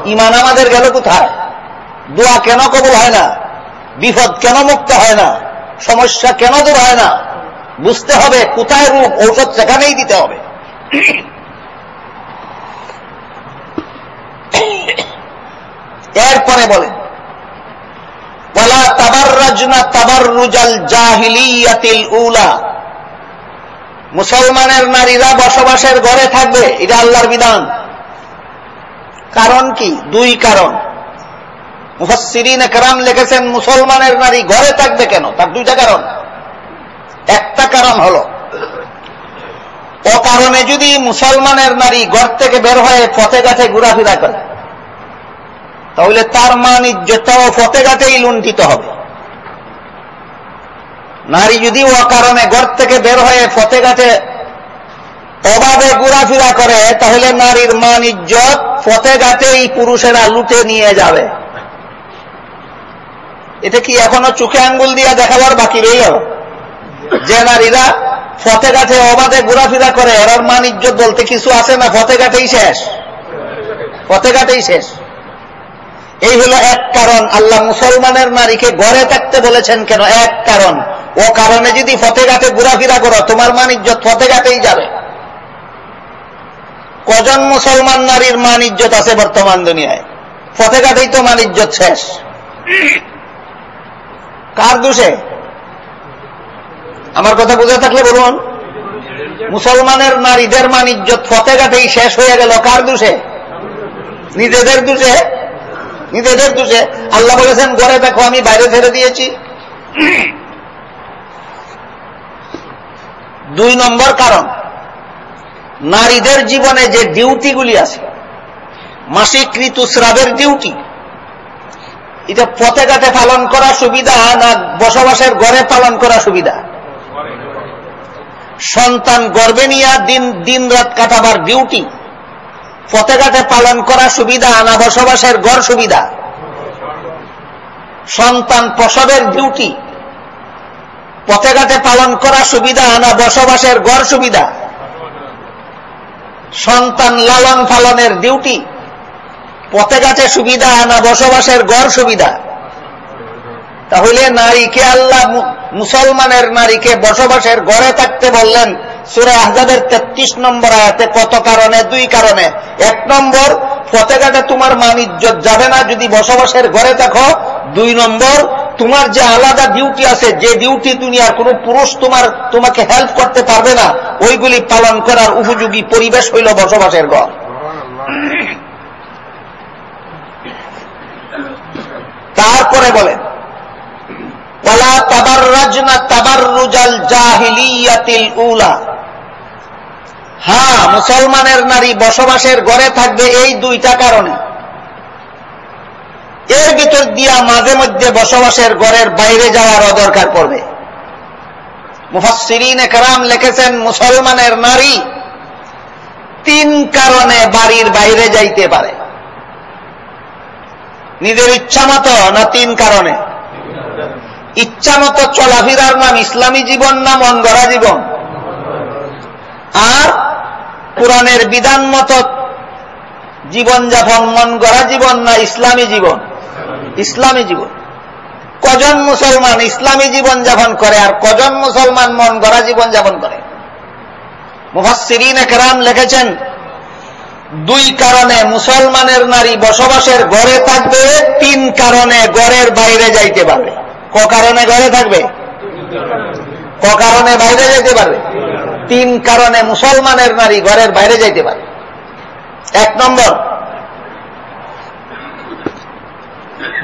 A: ইমান আমাদের গেল কোথায়? দোয়া কেন কবুল হয় না? বিপদ কেন মুক্ত হয় না? সমস্যা কেন দূর হয় না? বুঝতে হবে কোথায় রূপ ঔষধ সেখানেই দিতে হবে। এরপরে বলেন, ওয়ালা তাবাররাজনা তাবাররুজাল জাহিলিয়াতিল উলা। মুসলমানের নারীরা বসবাসের ঘরে থাকবে, এটা আল্লাহর বিধান। কারণ কি? দুই কারণ। মুফাসসিরিন একরাম লিখেছেন, মুসলমানের নারী ঘরে থাকবে কেন? তার দুইটা কারণ। একটা কারণ হল ও কারণে যদি মুসলমানের নারী ঘর থেকে বের হয়ে পথে গাছে ঘোরাফেরা করে তাহলে তার মান ইজ্জতটাও ফতেঘাটেই লুণ্ঠিত হবে। নারী যদি ও কারণে ঘর থেকে বের হয়ে ফতেঘাটে অভাবে ঘোরাফেরা করে, তাহলে নারীর মান ইজ্জত ফতেঘাটেই পুরুষেরা লুটে নিয়ে যাবে। এটা কি এখনও চোখে আঙ্গুল দিয়ে দেখাবার বাকি রইল? যে নারীরা ফতেঘাটে অবাধে ঘোরাফেরা করে, এরার মান ইজ্জত বলতে কিছু আছে না? ফতেঘাটেই শেষ। ফতেঘাটেই শেষ। এই হলো এক কারণ। আল্লাহ মুসলমানের নারীকে ঘরে থাকতে বলেছেন কেন? এক কারণ। ও কারণে যদি ফতেঘাটে ঘোরাফেরা করো, তোমার মান ইজ্জত ফতেঘাটেই যাবে। কজন মুসলমান নারীর মান ইজ্জত আছে বর্তমান দুনিয়ায়? ফতেঘাটেই তো মান ইজ্জত শেষ। কার দোষে? আমার কথা বুঝে থাকলে বলুন। মুসলমানের নারীদের মান ইজ্জত ফতেঘাটেই শেষ হয়ে গেল। কার দোষে? নিজেদের দোষে? নিজেদের দোষে। আল্লাহ বলেছেন, ঘরে দেখো, আমি বাইরে ছেড়ে দিয়েছি। দুই নম্বর কারণ, নারীদের জীবনে যে ডিউটিগুলি আছে মাসিক ঋতুস্রাবের ডিউটি, এটা পথে ঘাটে পালন করা সুবিধা না বসবাসের ঘরে পালন করা সুবিধা? সন্তান গর্বে নিয়ে দিন দিন রাত কাটাবার ডিউটি ফতেঘাটে পালন করা সুবিধা না বসবাসের গড় সুবিধা? সন্তান প্রসবের ডিউটি পথেঘাটে পালন করা সুবিধা না বসবাসের গড় সুবিধা? সন্তান লালন পালনের ডিউটি পথেঘাটে সুবিধা না বসবাসের গড় সুবিধা? তাহলে নারীকে আল্লাহ মুসলমানের নারীকে বসবাসের গড়ে থাকতে বললেন সুরে আহজাদের তেত্রিশ নম্বর আয়াতে কত কারণে? দুই কারণে। এক নম্বর ফতেঘাটে তোমার মান ইজ্জত যাবে না যদি বসবাসের ঘরে থাকো দুই নম্বর তোমার যে আলাদা ডিউটি আছে যে ডিউটি দুনিয়ার কোন পুরুষ তোমার তোমাকে হেল্প করতে পারবে না ওইগুলি পালন করার উপযোগী পরিবেশ হইল বসবাসের ঘর। তারপরে বলেন ওয়ালা তাবাররাজনা তাবাররুজাল জাহিলিয়াতিল উলা। হ্যাঁ মুসলমানের নারী বসবাসের ঘরে থাকবে এই দুইটা কারণে। এর ভিতর দিয়া মাঝে মধ্যে বসবাসের ঘরের বাইরে যাওয়ার অদরকার পড়বে। একরাম লিখেছেন, মুসলমানের নারী তিন কারণে বাড়ির বাইরে যাইতে পারে। নিজের ইচ্ছা মতো না তিন কারণে? ইচ্ছা মতো চলাফেরার নাম ইসলামী জীবন না মন গড়া জীবন? আর কোরআনের বিধান মতো জীবনযাপন মন গড়া জীবন না ইসলামী জীবন? ইসলামী জীবন। কজন মুসলমান ইসলামী জীবন যাপন করে আর কজন মুসলমান মন গড়া জীবন যাপন করে? মুফাসিরিন একরাম লিখেছেন, দুই কারণে মুসলমানের নারী বসবাসের ঘরে থাকবে, তিন কারণে ঘরের বাইরে যাইতে পারবে। ক কারণে ঘরে থাকবে? ক কারণে বাইরে যেতে পারবে? তিন কারণে মুসলমানের নারী ঘরের বাইরে যাইতে পারে। এক নম্বর,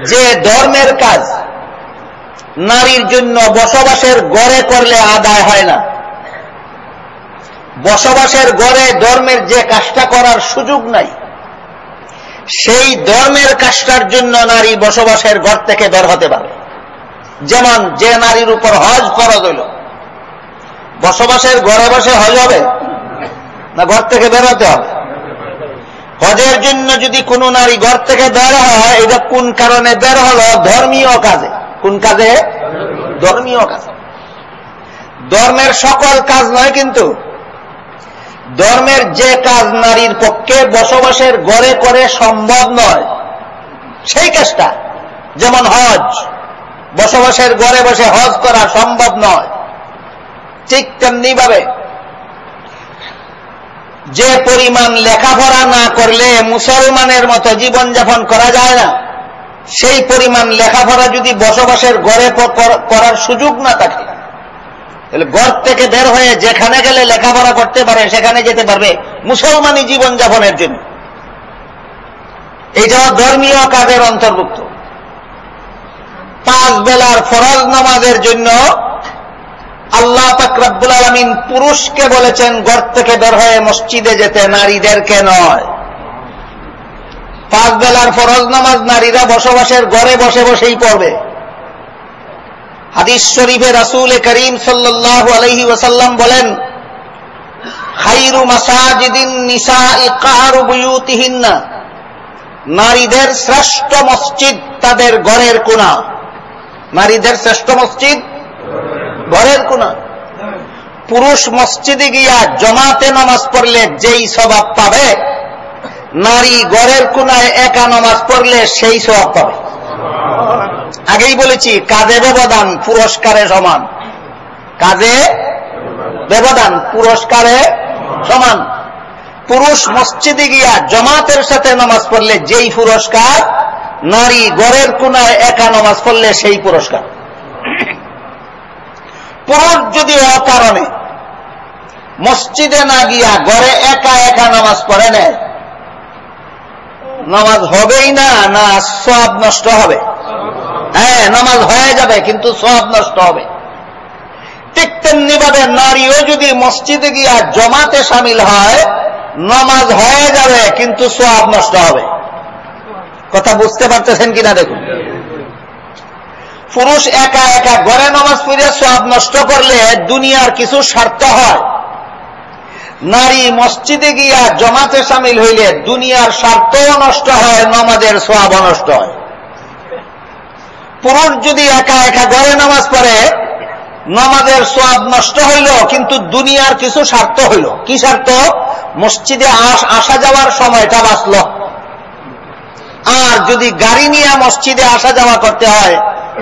A: যে ধর্মের কাজ নারীর জন্য বসবাসের গড়ে করলে আদায় হয় না, বসবাসের গড়ে ধর্মের যে কাজটা করার সুযোগ নাই, সেই ধর্মের কাজটার জন্য নারী বসবাসের ঘর থেকে বের হতে পারে যেমন যে নারীর উপর হজ ফরজ হইল। বসবাসের ঘরে বসে হজ হবে? না ঘর থেকে বের হতে হবে? হজের জন্য যদি কোনো নারী ঘর থেকে বের হয়, এটা কোন কারণে বের হলো? ধর্মীয় কাজে। কোন কাজে? ধর্মীয় কাজে। ধর্মের সকল কাজ নয় কিন্তু। ধর্মের যে কাজ নারীর পক্ষে বসবাসের গড়ে করে সম্ভব নয়, সেই কাজটা। যেমন হজ। বসবাসের গড়ে বসে হজ করা সম্ভব নয়। ঠিক তেমনি ভাবে যে পরিমাণ লেখাপড়া না করলে মুসলমানের মতো জীবনযাপন করা যায় না, সেই পরিমাণ লেখাপড়া যদি বসবাসের গড়ে করার সুযোগ না থাকে, তাহলে ঘর থেকে বের হয়ে যেখানে গেলে লেখাপড়া করতে পারে, সেখানে যেতে পারবে মুসলমানি জীবনযাপনের জন্য। এইটাও ধর্মীয় কাজের অন্তর্ভুক্ত। পাঁচ বেলার ফরজ নামাজের জন্য আল্লাহ তাকরাবুল আলমিন পুরুষকে বলেছেন, ঘর থেকে বের হয়ে মসজিদে যেতে নারীদেরকে নয়। পাঁচ বেলার ফরজ নামাজ নারীরা বসবাসের ঘরে বসে বসেই পড়বে। হাদিস শরীফে রাসুল করিম সাল্লাহ আলহি ওসাল্লাম বলেন, খাইরু মাসাজিদিন নিসা ইকাহারু বুয়ুতিহিন্না। নারীদের শ্রেষ্ঠ মসজিদ তাদের ঘরের কোনা নারীদের শ্রেষ্ঠ মসজিদ? ঘরের কোনা। পুরুষ মসজিদে গিয়া জমাতে নামাজ পড়লে যেই স্বভাব পাবে, নারী গড়ের কোনায় একা নামাজ পড়লে সেই স্বভাব পাবে। আগেই বলেছি, কাজে ব্যবধান, পুরস্কারে সমান। কাজে ব্যবধান, পুরস্কারে সমান। পুরুষ মসজিদে গিয়া জমাতের সাথে নামাজ পড়লে যেই পুরস্কার নারী গড়ের কোনায় একা নামাজ পড়লে সেই পুরস্কার। পুরুষ যদি অকারণে মসজিদে না গিয়া ঘরে একা একা নামাজ পড়ে নেয়, নামাজ হবেই না না সব নষ্ট হবে। হ্যাঁ নামাজ হয়ে যাবে, কিন্তু সব নষ্ট হবে। ঠিক তেমনি ভাবে নারীও যদি মসজিদে গিয়া জমাতে সামিল হয়, নামাজ হয়ে যাবে, কিন্তু সব নষ্ট হবে। কথা বুঝতে পারতেছেন কিনা দেখুন। পুরুষ একা একা ঘরে নামাজ পড়ে সব নষ্ট করলে দুনিয়ার কিছু স্বার্থ হয়। নারী মসজিদে গিয়া জমাতে সামিল হইলে দুনিয়ার স্বার্থও নষ্ট হয়, নমাজের সব নষ্ট হয়। পুরুষ যদি একা একা ঘরে নামাজ পড়ে, নমাজের সব নষ্ট হইল, কিন্তু দুনিয়ার কিছু স্বার্থ হইল। কি স্বার্থ? মসজিদে আসা যাওয়ার সময়টা বাঁচল। আর যদি গাড়ি নিয়ে মসজিদে আসা যাওয়া করতে হয়,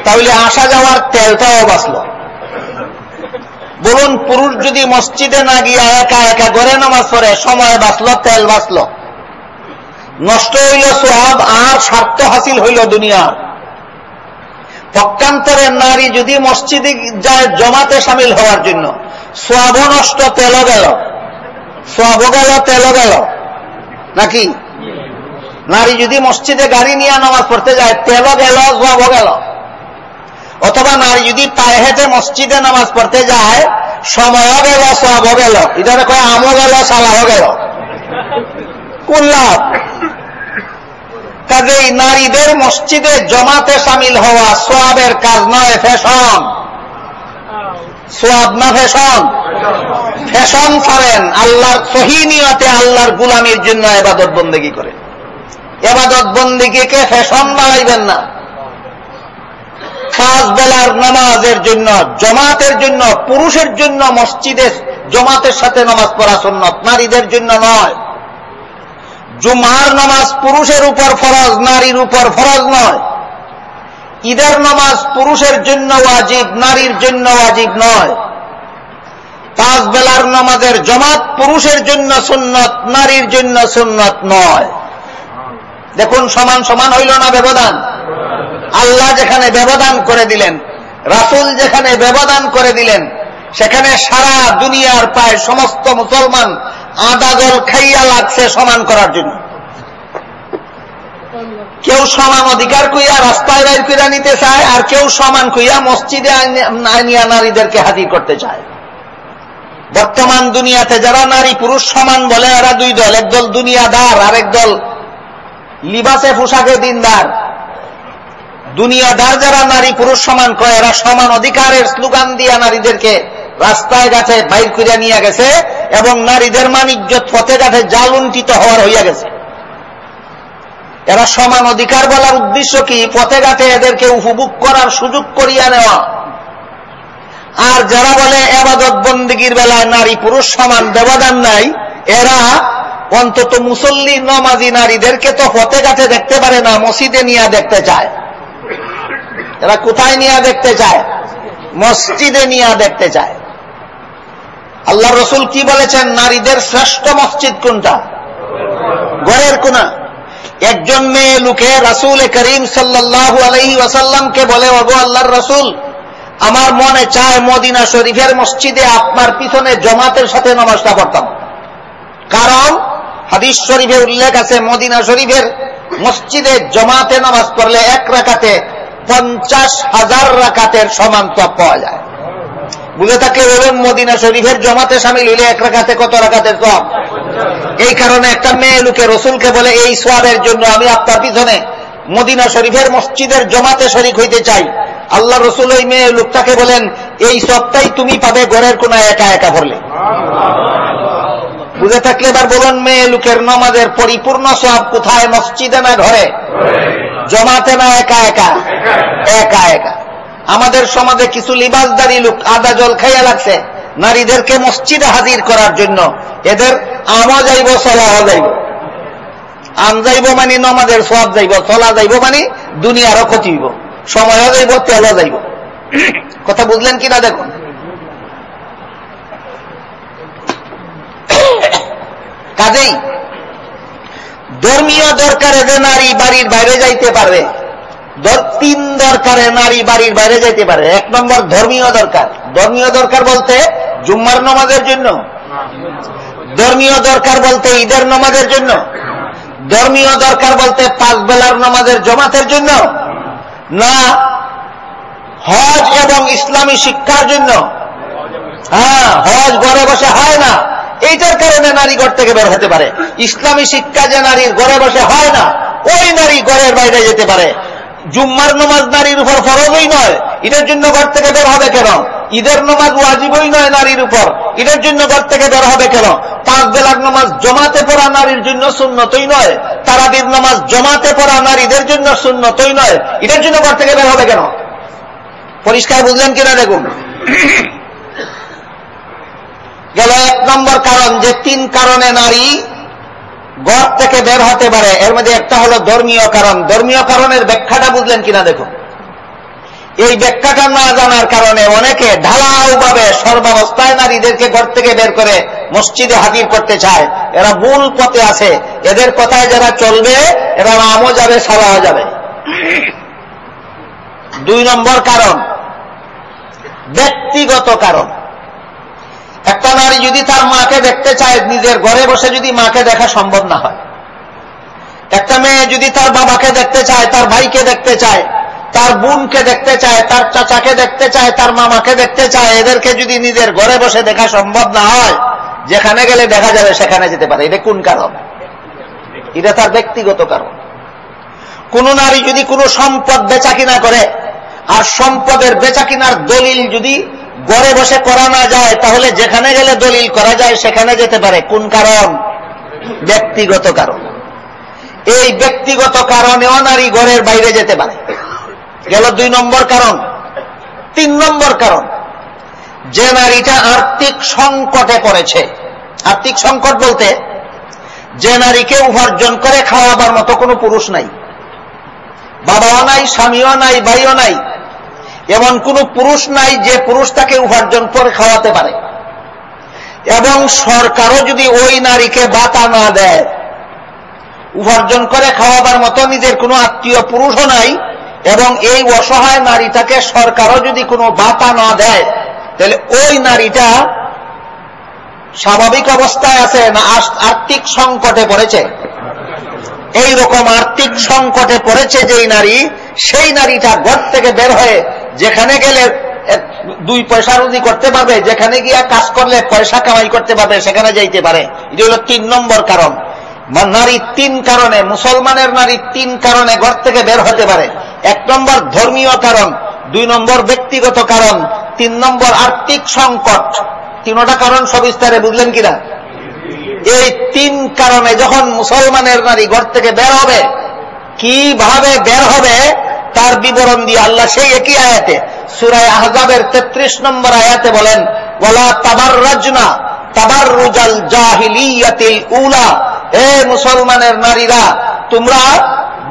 A: তাহলে আসা যাওয়ার তেলটাও বাঁচল। বলুন, পুরুষ যদি মসজিদে না গিয়া একা একা ঘরে নামাজ পড়ে, সময় বাঁচল, তেল বাঁচল? নষ্ট হইল সব আর স্বার্থ হাসিল হইল দুনিয়ার পক্ষান্তরে নারী যদি মসজিদে যায়, জমাতে সামিল হওয়ার জন্য সব নষ্ট তেল গেল। সব গেল তেল গেল। নাকি? নারী যদি মসজিদে গাড়ি নিয়ে নামাজ পড়তে যায়, তেল গেল সব গেল। অথবা নারী যদি পায়ে হেঁটে মসজিদে নামাজ পড়তে যায়, সময়ও গেল সব গেল। এটা কয়, আমও গেল সালাও গেল। কোন লাভ? কাজেই নারীদের মসজিদে জমাতে সামিল হওয়া সোয়াবের কাজ নয়, ফ্যাশন। সোয়াব না ফ্যাশন? ফ্যাশন ছাড়েন আল্লাহর সহিনিয়তে আল্লাহর গুলামির জন্য এবাদত বন্দেগি করে এবাদত বন্দিকে ফ্যাশন বানাইবেন না। পাঁচ বেলার নামাজের জন্য, জমাতের জন্য, পুরুষের জন্য মসজিদে জমাতের সাথে নামাজ পড়া সন্ন্যত নারীদের জন্য নয়। জুমার নামাজ পুরুষের উপর ফরজ, নারীর উপর ফরজ নয়। ঈদের নামাজ পুরুষের জন্য ওয়াজিব, নারীর জন্য ওয়াজিব নয়। পাঁচ বেলার নামাজের জমাত পুরুষের জন্য সুন্নত, নারীর জন্য সুন্নত নয়। দেখুন, সমান সমান হইল না ব্যবধান? আল্লাহ যেখানে ব্যবধান করে দিলেন, রাসুল যেখানে ব্যবধান করে দিলেন, সেখানে সারা দুনিয়ার প্রায় সমস্ত মুসলমান আদা জল খাইয়া লাগছে সমান করার জন্য। কেউ সমান অধিকার কইয়া রাস্তায় বাইর কইরা নিতে চায়, আর কেউ সমান কইয়া মসজিদে আনিয়া নারীদেরকে হাজির করতে চায়। বর্তমান দুনিয়াতে যারা নারী পুরুষ সমান বলে, এরা দুই দল একদল দুনিয়াদার আর একদল লিবাসে পোশাকে দিনদার। দুনিয়াদার যারা নারী পুরুষ সমান কয়, এরা সমান অধিকারের স্লোগান দিয়া নারীদেরকে রাস্তায় গাছে বাইর করিয়া নিয়ে গেছে এবং নারীদের মানিজ্য পথে ঘাটে জাল উন্টিত হওয়ার হইয়া গেছে। এরা সমান অধিকার বলার উদ্দেশ্য কি? পথে ঘাটে এদেরকে উপভোগ করার সুযোগ করিয়া নেওয়া। আর যারা বলে এবাদত বন্দীগীর বেলায় নারী পুরুষ সমান ব্যবধান নাই, এরা অন্তত মুসল্লি নমাজি নারীদেরকে তো পথে ঘাটে দেখতে পারে না, মসজিদে নিয়ে দেখতে চায়। এরা কোথায় নিয়ে দেখতে চায়? মসজিদে নিয়ে দেখতে চায়। আল্লাহ রসুল কি বলেছেন? নারীদের শ্রেষ্ঠ মসজিদ কোনটা? ঘরের কোনা। একজন মেয়ে লোকে রাসুল করিম সাল্লাহ আলহি ওয়াসাল্লামকে বলে, ওগো আল্লাহর রসুল, আমার মনে চায় মদিনা শরীফের মসজিদে আপনার পিছনে জমাতের সাথে নমাজটা পড়তাম। কারণ হাদিস শরীফে উল্লেখ আছে, মদিনা শরীফের মসজিদে জমাতে নামাজ পড়লে এক রাখাতে পঞ্চাশ হাজার রাকাতের সমান তপ পাওয়া যায়। বুঝে থাকলে বলুন, মদিনা শরীফের জমাতে সামিল হইলে এক রাখাতে কত রাখাতের তপ এই কারণে একটা মেয়ে লোকে রসুলকে বলে, এই সোয়াবের জন্য আমি আপনার পিছনে মদিনা শরীফের মসজিদের জমাতে শরিক হইতে চাই। আল্লাহ রসুল ওই মেয়ে লোকটাকে বলেন, এই সবটাই তুমি পাবে ঘরের কোন একা একা ভরলে। বুঝে থাকলে এবার বলুন, মেয়ে লোকের নমাজের পরিপূর্ণ সব কোথায়? মসজিদে না ঘরে? জমাতে না একা একা? একা একা। আমাদের সমাজে কিছু লিবাসদারি লোক আদা জল খাইয়া লাগছে। নারীদেরকে মসজিদে হাজির করার জন্য। এদের আমা যাইব চলা যাইব। আম যাইব মানে নমাজের সব যাইব চলা যাইব মানে দুনিয়ারও ক্ষতি হইব। সময়ও যাইব, তেলও যাইব। কথা বুঝলেন কিনা দেখুন? কাজেই ধর্মীয় দরকারে যে নারী বাড়ির বাইরে যাইতে পারবে তিন দরকারে নারী বাড়ির বাইরে যাইতে পারে এক নম্বর ধর্মীয় দরকার। ধর্মীয় দরকার বলতে জুম্মার নমাজের জন্য, ধর্মীয় দরকার বলতে ঈদের নমাজের জন্য, ধর্মীয় দরকার বলতে পাঁচ বেলার নমাজের জমাতের জন্য, না হজ এবং ইসলামী শিক্ষার জন্য। হ্যাঁ হজ ঘরে বসে হয় না। এইটার কারণে নারী ঘর থেকে বের হতে পারে। ইসলামী শিক্ষা যে নারীর ঘরে বসে হয় না, ওই নারী ঘরের বাইরে যেতে পারে। জুম্মার নমাজ নারীর উপর ফরজই নয় এটার জন্য ঘর থেকে বের হবে কেন? ঈদের নমাজ ওয়াজিবই নয় নারীর উপর এটার জন্য ঘর থেকে বের হবে কেন? পাঁচ বেলার নমাজ জমাতে পড়া নারীর জন্য শূন্যতই নয়, তারাবির নমাজ জমাতে পড়া নারীদের জন্য শূন্যতই নয় এটার জন্য ঘর থেকে বের হবে কেন? পরিষ্কার বুঝলেন কিনা দেখুন। গেল এক নম্বর কারণ যে তিন কারণে নারী ঘর থেকে বের হতে পারে। এর মধ্যে একটা হলো ধর্মীয় কারণ। ধর্মীয় কারণের ব্যাখ্যাটা বুঝলেন কিনা দেখুন। এই ব্যাখ্যাটা না জানার কারণে অনেকে ঢালাও ভাবে সর্বাবস্থায় নারীদেরকে ঘর থেকে বের করে মসজিদে হাজির করতে চায়। এরা ভুল পথে আছে। এদের কথায় যারা চলবে, এরা আমও যাবে সারাও যাবে। দুই নম্বর কারণ। ব্যক্তিগত কারণ। একটা নারী যদি তার মাকে দেখতে চায়, নিজের ঘরে বসে যদি মাকে দেখা সম্ভব না হয়। একটা মেয়ে যদি তার বাবাকে দেখতে চায়, তার ভাইকে দেখতে চায়, তার বোনকে দেখতে চায়, তার চাচাকে দেখতে চায়, তার মামাকে দেখতে চায়, এদেরকে যদি নিজের ঘরে বসে দেখা সম্ভব না হয়, যেখানে গেলে দেখা যাবে সেখানে যেতে পারে। এটা কোন কারণ? এটা তার ব্যক্তিগত কারণ। কোন নারী যদি কোনো সম্পদ বেচা কিনা করে, আর সম্পদের বেচা কিনার দলিল যদি ঘরে বসে করা না যায়, তাহলে যেখানে গেলে দলিল করা যায়, সেখানে যেতে পারে। কোন কারণ? ব্যক্তিগত কারণ। এই ব্যক্তিগত কারণেও নারী ঘরের বাইরে যেতে পারে। গেল দুই নম্বর কারণ। তিন নম্বর কারণ, যে নারীটা আর্থিক সংকটে পড়েছে। আর্থিক সংকট বলতে, যে নারীকে উপার্জন করে খাওয়াবার মতো কোনো পুরুষ নাই। বাবাও নাই, স্বামীও নাই, ভাইও নাই। এমন কোন পুরুষ নাই যে পুরুষ তাকে উপার্জন করে খাওয়াতে পারে। এবং সরকারও যদি ওই নারীকে বাতা না দেয়, উপার্জন করে খাওয়াবার মতো নিজের কোনো আত্মীয় পুরুষও নাই, এবং এই অসহায় নারীটাকে সরকারও যদি কোনো বাতা না দেয়, তাহলে ওই নারীটা স্বাভাবিক অবস্থায় আছে না আর্থিক সংকটে পড়েছে? এই রকম আর্থিক সংকটে পড়েছে যেই নারী, সেই নারীটা ঘর থেকে বের হয়ে যেখানে গেলে দুই পয়সা রুজি করতে পারবে, যেখানে গিয়া কাজ করলে পয়সা কামাই করতে পারবে, সেখানে যাইতে পারে। এটি হল তিন নম্বর কারণ। নারী তিন কারণে, মুসলমানের নারী তিন কারণে ঘর থেকে বের হতে পারে। এক নম্বর ধর্মীয় কারণ, দুই নম্বর ব্যক্তিগত কারণ, তিন নম্বর আর্থিক সংকট। তিনটা কারণ সবিস্তারে বুঝলেন কিনা? এই তিন কারণে যখন মুসলমানের নারী ঘর থেকে বের হবে, কীভাবে বের হবে? তার বিবরণ দিয়ে আল্লাহ সেই একই আয়াতে সুরায় আহজাবের তেত্রিশ নম্বর আয়াতে বলেন ওলা তাবার রাজনা তাবার রুজাল জাহিলিয়াতিল উলা। এ মুসলমানের নারীরা, তোমরা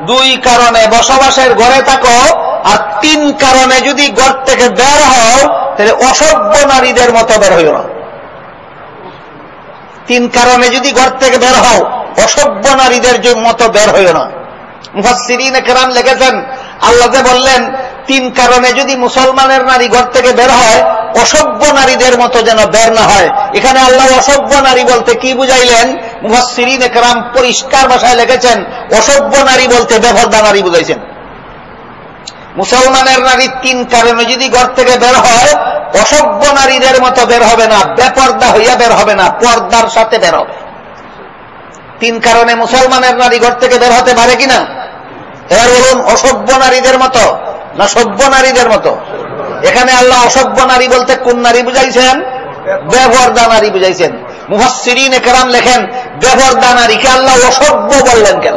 A: দুই কারণে বসবাসের ঘরে থাকো, আর তিন কারণে যদি ঘর থেকে বের হও, তাহলে অসভ্য নারীদের মতো বের হইও না। তিন কারণে যদি ঘর থেকে বের হও, অসভ্য নারীদের মতো বের হইও না। মুফাসিরিন কেরাম লিখেছেন আল্লাহ বললেন, তিন কারণে যদি মুসলমানের নারী ঘর থেকে বের হয়, অসভ্য নারীদের মতো যেন বের না হয়। এখানে আল্লাহ অসভ্য নারী বলতে কি বুঝাইলেন? মুহাসিরিন একরাম পরিষ্কার ভাষায় লিখেছেন, অসভ্য নারী বলতে বেভর্দা নারী বুঝাইছেন। মুসলমানের নারী তিন কারণে যদি ঘর থেকে বের হয়, অসভ্য নারীদের মতো বের হবে না, বেপর্দা হইয়া বের হবে না, পর্দার সাথে বের হবে। তিন কারণে মুসলমানের নারী ঘর থেকে বের হতে পারে কিনা? এবার বলুন, অসভ্য নারীদের মতো না সভ্য নারীদের মতো? এখানে আল্লাহ অসভ্য নারী বলতে কোন নারী বুঝাইছেন? বেভরদা নারী বুঝাইছেন। মুহাসিরিন কেরাম লেখেন বেভরদা নারীকে আল্লাহ অসভ্য বললেন কেন?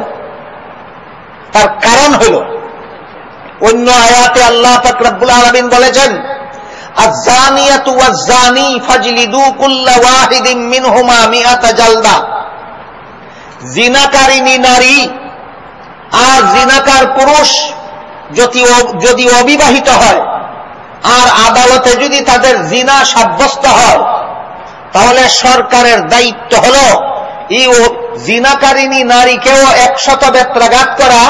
A: তার কারণ হইল, অন্য আয়াতে আল্লাহ ফকরাবুল আলমিন বলেছেন জিনাকারিনী নারী আর জিনাকার পুরুষ যদি অবিবাহিত হয়, আর আদালতে যদি তাদের জিনা সাব্যস্ত হয়, তাহলে সরকারের দায়িত্ব হল এই জিনাকারিনী নারীকেও একশত বেত্রাঘাত করা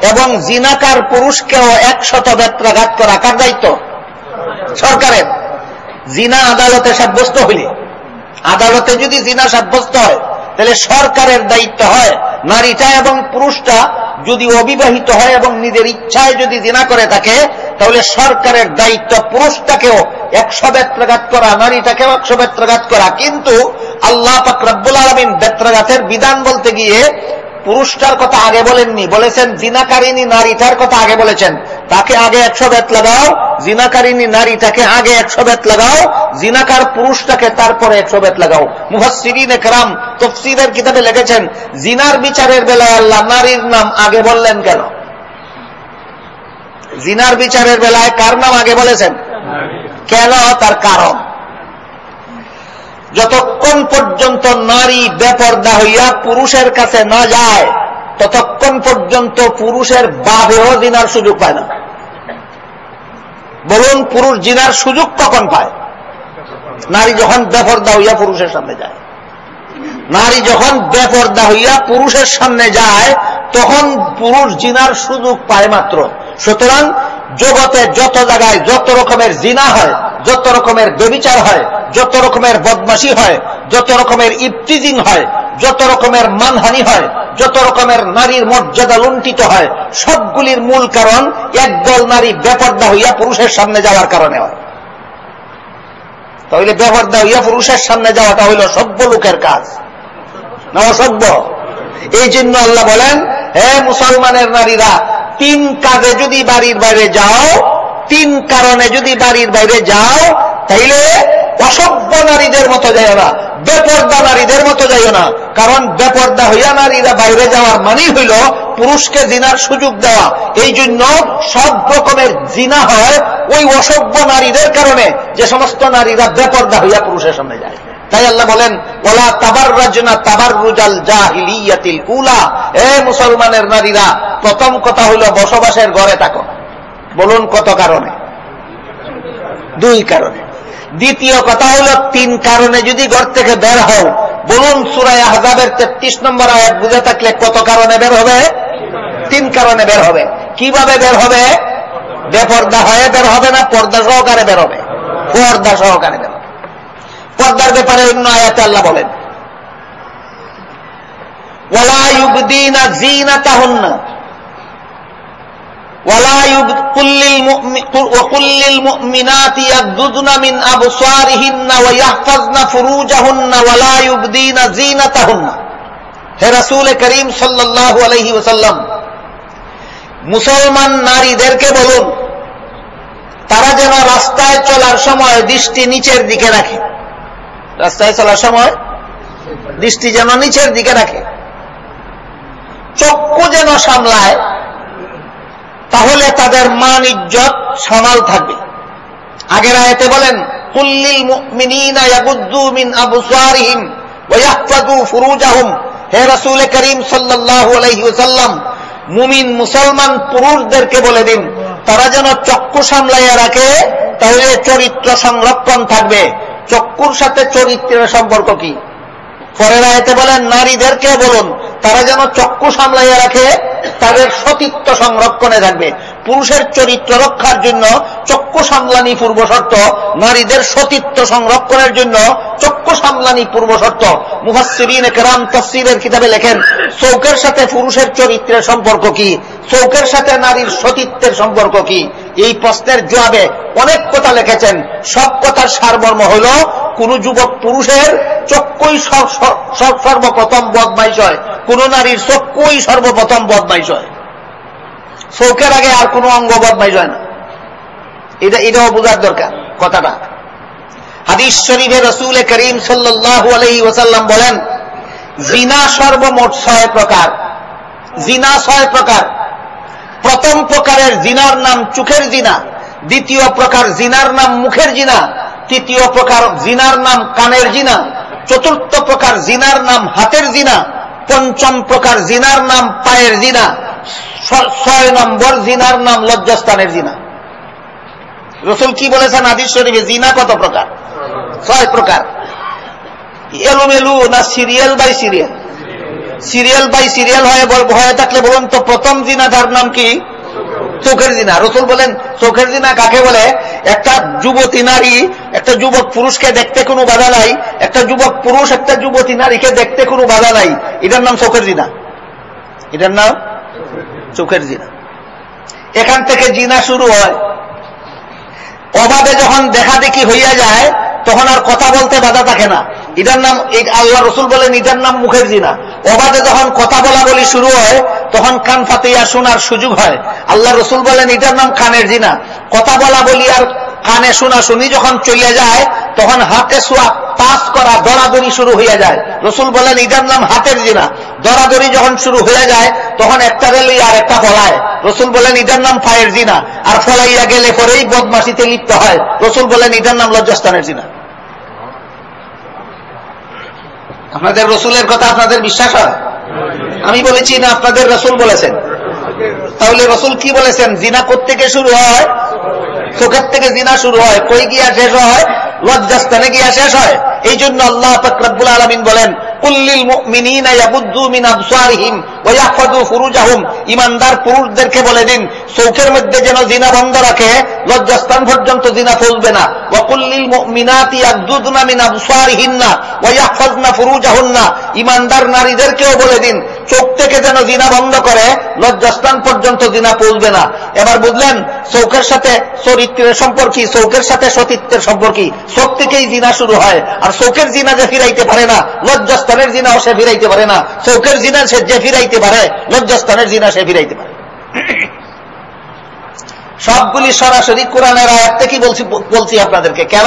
A: এবং জিনাকার পুরুষকেও একশত বেত্রাঘাত করা। কার দায়িত্ব? সরকারের। জিনা আদালতে সাব্যস্ত হইলে। আদালতে যদি জিনা সাব্যস্ত হয় তাহলে সরকারের দায়িত্ব হয়। নারীটা এবং পুরুষটা যদি অবিবাহিত হয় এবং নিজের ইচ্ছায় যদি জিনা করে থাকে, তাহলে সরকারের দায়িত্ব পুরুষটাকেও একশো বেত্রাঘাত করা, নারীটাকেও একশো বেত্রাঘাত করা। কিন্তু আল্লাহ ফাকরাবুল আলমিন বেত্রাঘাতের বিধান বলতে গিয়ে পুরুষটার কথা আগে বলেননি। বলেছেন জিনাকারিনী নারীটার কথা আগে বলেছেন। তাকে আগে একশো বেত লাগাও জিনাকারিনী নারীটাকে আগে একশো বেত লাগাও জিনাকার পুরুষটাকে তারপরে একশো বেত লাগাও। মুহাসিরিন একরাম তফসিরের কিতাবে লিখেছেন জিনার বিচারের বেলায় আল্লাহ নারীর নাম আগে বললেন কেন? জিনার বিচারের বেলায় কার নাম আগে বলেছেন? কেন? তার কারণ। যতক্ষণ পর্যন্ত নারী বেপর্দা হইয়া পুরুষের কাছে না যায়, ততক্ষণ পর্যন্ত পুরুষের বাবেও জিনার সুযোগ পায় না। বলুন, পুরুষ জিনার সুযোগ কখন পায়? নারী যখন বেপর্দা হইয়া পুরুষের সামনে যায়। নারী যখন বেপর্দা হইয়া পুরুষের সামনে যায়, তখন পুরুষ জিনার সুযোগ পায় মাত্র। সুতরাং জগতে যত জায়গায় যত রকমের জিনা হয় যত রকমের বেবিচার হয়, যত রকমের বদমাসি হয়, যত রকমের ইফতিজিং হয়, যত রকমের মানহানি হয়, যত রকমের নারীর মর্যাদা লুণ্ঠিত হয়, সবগুলির মূল কারণ একদল নারী বেপর্দা হইয়া পুরুষের সামনে যাওয়ার কারণে হয়। তাহলে বেপর্দা হইয়া পুরুষের সামনে যাওয়াটা হইল সভ্য লোকের কাজ। না অসভ্য? এই জন্য আল্লাহ বলেন, হে মুসলমানের নারীরা, তিন কাজে যদি বাড়ির বাইরে যাও তিন কারণে যদি বাড়ির বাইরে যাও, তাইলে অসভ্য নারীদের মতো যাইও না, বেপর্দা নারীদের মতো যাইও না। কারণ বেপর্দা হইয়া নারীরা বাইরে যাওয়ার মানেই হইল পুরুষকে জিনার সুযোগ দেওয়া। এই জন্য সব রকমের জিনা হয় ওই অসভ্য নারীদের কারণে। যে সমস্ত নারীরা বেপর্দা হইয়া পুরুষের সামনে যায়। তাই আল্লাহ বলেন, ওলা তাবার রাজনা তাবার রুজাল জাহিলিয়াতিল কুলা এ মুসলমানের নারীরা, প্রথম কথা হইল বসবাসের ঘরে থাকো। বলুন কত কারণে? দুই কারণে। দ্বিতীয় কথা হল, তিন কারণে যদি ঘর থেকে বের হও, বলুন সুরায় আহজাবের তেত্রিশ নম্বর আয়াত বুঝে থাকলে কত কারণে বের হবে? তিন কারণে বের হবে। কীভাবে বের হবে? বেপর্দা হয়ে বের হবে না পর্দা সহকারে বের হবে? পর্দা সহকারে বের হবে। পর্দার ব্যাপারে অন্য আয়াত আল্লাহ বলেন ওলা ইউবদিনা জিনা তাহন না মুসলমান নারীদেরকে বলুন, তারা যেন রাস্তায় চলার সময় দৃষ্টি নিচের দিকে রাখে। রাস্তায় চলার সময় দৃষ্টি যেন নিচের দিকে রাখে। চক্ষু যেন সামলায় তাহলে তাদের মান, ইজ্জত সামাল থাকবে। আগের আয়তে বলেন মিন মুমিন মুসলমান পুরুষদেরকে বলে দিন, তারা যেন চক্ষু সামলাইয়া রাখে, তাহলে চরিত্র সংরক্ষণ থাকবে। চক্ষুর সাথে চরিত্রের সম্পর্ক কি? পরের আয়তে বলেন, নারীদেরকে বলুন, তারা যেন চক্ষু সামলাইয়া রাখে তাদের সতীত্ব সংরক্ষণে থাকবে। পুরুষের চরিত্র রক্ষার জন্য চক্ষু সামলানি পূর্ব শর্ত, নারীদের সতীত্ব সংরক্ষণের জন্য চক্ষু সামলানি পূর্ব শর্ত। মুহাসিরিন কেরাম তফসিরের কিতাবে লেখেন, চৌকের সাথে পুরুষের চরিত্রের সম্পর্ক কি? চৌকের সাথে নারীর সতীত্বের সম্পর্ক কি? এই প্রশ্নের জবাবে অনেক কথা লিখেছেন। সব কথার সারমর্ম হল, কোন যুবক পুরুষের চক্ষুই সর্বপ্রথম বদমাইশ হয়। কোন নারীর চক্ষুই সর্বপ্রথম বদমাইশ হয়। চৌকের আগে আর কোন অঙ্গ বদমাইশ হয় না। এটা, এটাও বোঝার দরকার কথাটা। হাদিস শরীফে রসুল করিম সাল্লাহ বলেন, জিনা সর্বমোট ছয় প্রকার। জিনা ছয় প্রকার। প্রথম প্রকারের জিনার নাম চোখের জিনা, দ্বিতীয় প্রকার জিনার নাম মুখের জিনা, তৃতীয় প্রকার জিনার নাম কানের জিনা, চতুর্থ প্রকার জিনার নাম হাতের জিনা, পঞ্চম প্রকার জিনার নাম পায়ের জিনা ছয় নম্বর জিনার নাম লজ্জাস্থানের জিনা। রসুল কি বলেছেন আদিস শরীফে? জিনা কত প্রকার? ছয় প্রকার। এলুমেলু না serial by serial? Serial by serial হয়ে হয়ে থাকলে বলুন তো, প্রথম জিনাটার নাম কি? চোখের জিনা। রসুল বলেন, চোখের জিনা কাকে বলে? একটা যুবতী নারী, একটা যুবক পুরুষকে দেখতে কোনো বাধা নাই, একটা যুবক পুরুষ, একটা যুবতী নারীকে দেখতে কোনো বাধা নাই। এটার নাম চোখের জিনা। এটার নাম চোখের জিনা। এখান থেকে জিনা শুরু হয়। অবাধে যখন দেখা দেখি হইয়া যায়, তখন আর কথা বলতে বাধা থাকে না। এটার নাম আল্লাহ রসুল বলেন, এটার নাম মুখের জিনা। অবাধে যখন কথা বলা বলি শুরু হয়, তখন কান ফাতিয়া শোনার সুযোগ হয়। আল্লাহ রসুল বলেন, এটার নাম খানের জিনা। কথা বলা বলি আর কানে শোনা শুনি যখন চলিয়া যায়, তখন হাতে শোয়া পাস করা দরাদরি শুরু হইয়া যায়। রসুল বলেন এটার নাম হাতের জিনা। দরাদরি যখন শুরু হয়ে যায়, তখন একটা রেলি আর একটা ফলায়। রসুল বলেন এটার নাম ফায়ের জিনা। আর ফলাইয়া গেলে পরেই বদমাসিতে লিপ্ত হয়। রসুল বলেন এটার নাম লজ্জাস্থানের জিনা। আপনাদের রসুলের কথা আপনাদের বিশ্বাস হয়? আমি বলেছি না, আপনাদের রসুল বলেছেন। তাহলে রসুল কি বলেছেন? জিনা থেকে শুরু হয়? চোখের থেকে জিনা শুরু হয়, কই গিয়া শেষ হয়? লজ্জাস্থানে গিয়া শেষ হয়। এই জন্য আল্লাহ ফকরাবুল আলমিন বলেন মিন আবসারিহিম ওয়া পুরুষদেরকে বলে দিন মধ্যে যেন জিনা বন্ধ রাখে, লজ্জাস্থান পর্যন্ত জিনা না। ওয়া কুল্লিল মুমিনাতি মিন নারীদেরকেও বলে দিন চোখ থেকে যেন জিনা বন্ধ করে, লজ্জাস্থান পর্যন্ত জিনা পৌঁছবে না। এবার বুঝলেন চৌকের সাথে চরিত্রের সম্পর্কী চৌকের সাথে সতীত্বের সম্পর্কী চোখ থেকেই জিনা শুরু হয়। আর চৌকের জিনা যে ফিরাইতে পারে না, লজ্জাস্থানের জিনাও সে ফিরাইতে পারে না। চৌকের জিনা সে যে ফিরাইতে পারে, লজ্জাস্থানের জিনা সে ফিরাইতে পারে। সবগুলি সরাসরি কোরআনের আয়াত থেকে বলছি বলছি আপনাদেরকে? কেন?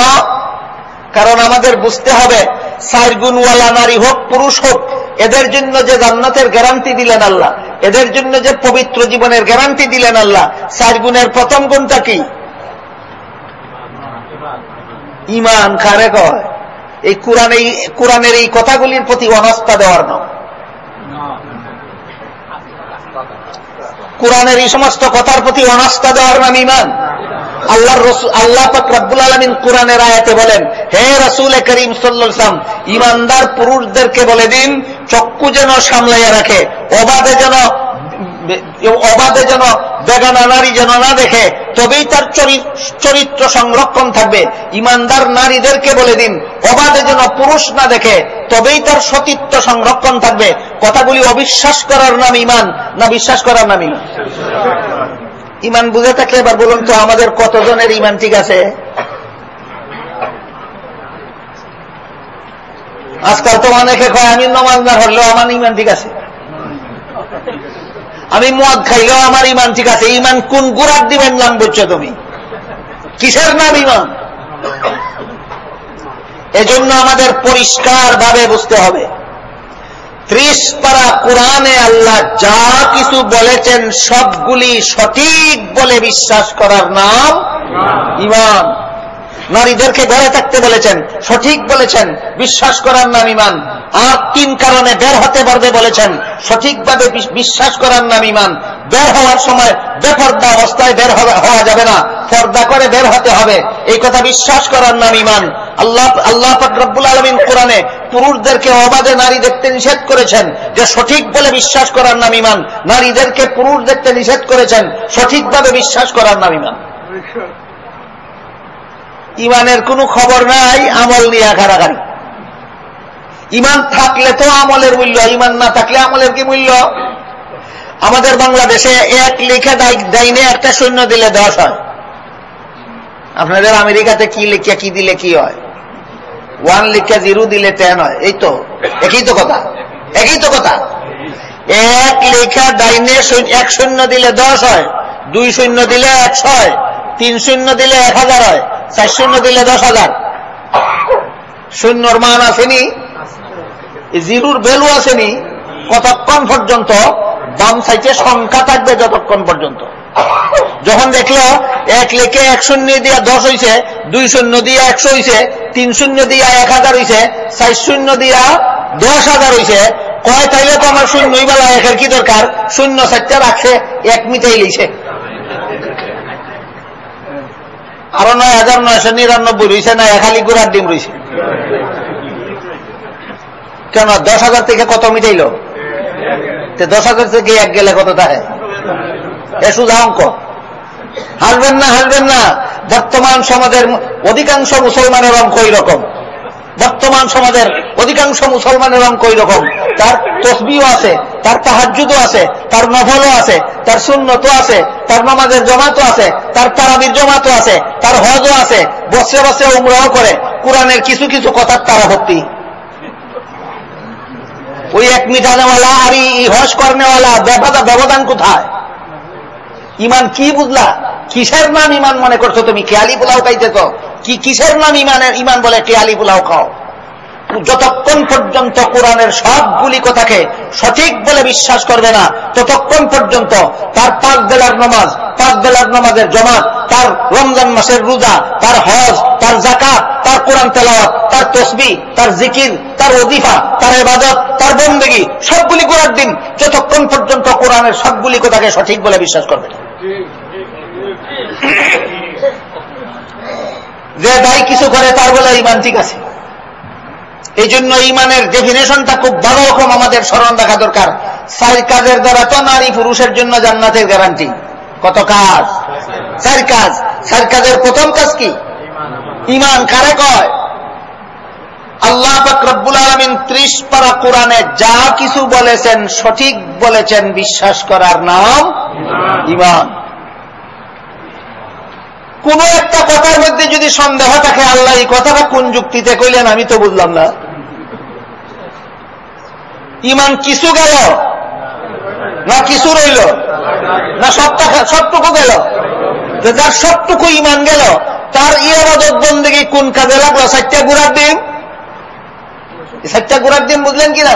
A: কারণ আমাদের বুঝতে হবে চার গুণওয়ালা নারী হোক, পুরুষ হোক এদের জন্য যে জান্নাতের গ্যারান্টি দিলেন আল্লাহ, এদের জন্য যে পবিত্র জীবনের গ্যারান্টি দিলেন আল্লাহ, চার গুণের প্রথম গুণটা কি? ইমান, খারে কয়? এই কোরআন, এই কোরআনের এই কথাগুলির প্রতি অনাস্থা দেওয়ার নাম। কোরআনের এই সমস্ত কথার প্রতি অনাস্থা দেওয়ার নাম ইমান। আল্লাহ আল্লাহ পাক রব্বুল আলমিন কোরআনের আয়াতে বলেন, হে রসুল করিম সাল্লাম ইমানদার পুরুষদেরকে বলে দিন, চক্ষু যেন সামলাইয়া রাখে, অবাধে যেন অবাধে যেন বেগানা নারী যেন না দেখে, তবেই তার চরিত্র সংরক্ষণ থাকবে। ইমানদার নারীদেরকে বলে দিন, অবাধে যেন পুরুষ না দেখে, তবেই তার সতীত্ব সংরক্ষণ থাকবে। কথাগুলি অবিশ্বাস করার নাম ইমান না বিশ্বাস করার নাম ইমান ইমান বুঝে থাকলে এবার বলুন তো আমাদের কতজনের ইমান ঠিক আছে? আজকাল তো অনেকে কয় আমি নমাজ না হলেও আমার ইমান ঠিক আছে। আমি মদ খাইলেও আমার ইমান ঠিক আছে। ইমান কোন গুড়ার দিবেন নাম বলছো তুমি? কিসের নাম ইমান? এজন্য আমাদের পরিষ্কার ভাবে বুঝতে হবে। ত্রিশ পারা কোরআনে আল্লাহ যা কিছু বলেছেন সবগুলি সঠিক বলে বিশ্বাস করার নাম ইমান। নারীদেরকে ঘরে থাকতে বলেছেন, সঠিক বলেছেন, বিশ্বাস করার নাম ইমান। আর তিন কারণে বের হতে পারবে বলেছেন, সঠিকভাবে বিশ্বাস করার নাম ইমান। বের হওয়ার সময় বেফর্দা অবস্থায় বের হওয়া যাবে না, পর্দা করে বের হতে হবে। এই কথা বিশ্বাস করার নাম ইমান। আল্লাহ আল্লাহ ফকরবুল আলমিন কোরআনে পুরুষদেরকে অবাধে নারী দেখতে নিষেধ করেছেন যে সঠিক বলে বিশ্বাস করার নাম ইমান। নারীদেরকে পুরুষ দেখতে নিষেধ করেছেন, সঠিকভাবে বিশ্বাস করার নাম ইমান। ইমানের কোনো খবর নাই, আমল নিয়ে ঘাড়াঘাড়ি। ইমান থাকলে তো আমলের মূল্য, ইমান না থাকলে আমলের কি মূল্য? আমাদের বাংলাদেশে এক লিখে ডাইনে একটা সৈন্য দিলে দশ হয়। আপনাদের আমেরিকাতে কি লিখে, কি দিলে কি হয়? ওয়ান লিখে জিরো দিলে টেন হয়। এই তো, একই তো কথা, একই তো কথা। এক লেখা ডাইনে এক শূন্য দিলে দশ হয়, দুই শূন্য দিলে একশো হয় তিন শূন্য দিলে এক হাজার হয়, চার শূন্য দিলে দশ হাজার। শূন্যর মান আসেনি, জিরুর ভ্যালু আসেনি, কতক্ষণ পর্যন্ত? বাম সাইটে সংখ্যা থাকবে যতক্ষণ পর্যন্ত। যখন দেখল এক লেখে এক শূন্য দিয়া দশ হয়েছে দুই শূন্য দিয়া একশো হয়েছে তিন শূন্য দিয়া এক হাজার হয়েছে চার শূন্য দিয়া দশ হাজার হয়েছে কয় তাইলে তো আমার শূন্যই বেলা একের কি দরকার? শূন্য চারটা রাখছে, এক মিটাই লিছে আরও নয় হাজার নয়শো নিরানব্বই রয়েছে না একালি গুড়ার ডিম রয়েছে কেন, দশ হাজার থেকে কত মিটাইল? দশ হাজার থেকে এক গেলে কত থাকে এ সুধা অঙ্ক হাসবেন না হাসবেন না। বর্তমান সমাজের অধিকাংশ মুসলমানের অঙ্ক রকম বর্তমান সমাজের অধিকাংশ মুসলমানের অঙ্ক রকম তার তসবিও আছে, তার তাহাজুদও আছে, তার নফলও আছে, তার শূন্যতও আছে, তার নমাজের জমাতও আছে, তার তারাবির জমাতও আছে, তার হজও আছে, বসে বসে উমরাও করে, কোরআনের কিছু কিছু কথার তারা ভর্তি ওই এক মিটানেওয়ালা আর ই হজ কর্নেওয়ালা ব্যবধান কোথায়? ইমান কি বুঝলা? কিসের নাম ইমান মনে করছ তুমি? খেয়ালি পোলাও খাইতেছ? কি কিসের নাম ইমানের ইমান বলে খেয়ালি পোলাও খাও? যতক্ষণ পর্যন্ত কোরআনের সবগুলি কথাকে সঠিক বলে বিশ্বাস করবে না, ততক্ষণ পর্যন্ত তার পাঁচ বেলার নমাজ, পাঁচ বেলার নমাজের জমাত, তার রমজান মাসের রোজা, তার হজ, তার জাকাত কোরআন তেলাওয়াত, তার তসবি, তার জিকির, তার অজিফা তার এবাদত তার বন্দেগি, সবগুলি করার দিন যতক্ষণ পর্যন্ত কোরআনের সবগুলি কথাকে সঠিক বলে বিশ্বাস করবে যে দায়ী কিছু করে তার বলে ইমান ঠিক আছে। এই জন্য ইমানের ডেফিনেশনটা খুব ভালো রকম আমাদের স্মরণ রাখা দরকার। চার কাজের দ্বারা তো নারী পুরুষের জন্য জান্নাতের গ্যারান্টি কত কাজ? চার কাজ। চার কাজের প্রথম কাজ কি? ইমান কারে কয়? আল্লাহ রব্বুল আলমিন ত্রিশ পারা কোরআনে যা কিছু বলেছেন, সঠিক বলেছেন, বিশ্বাস করার নাম ইমান। কোন একটা কথার মধ্যে যদি সন্দেহ থাকে, আল্লাহ এই কথাটা কোন যুক্তিতে কইলেন, আমি তো বুঝলাম না। ইমান কিছু গেল? না কিছু রইল? না সবটা সবটুকু গেল? যার সবটুকু ইমান গেল তার ইয়াবাদত বন্দিকে কোন কাজে লাগল? চারটা গুড়ার দিন চারটা গুড়ার দিন বুঝলেন কিনা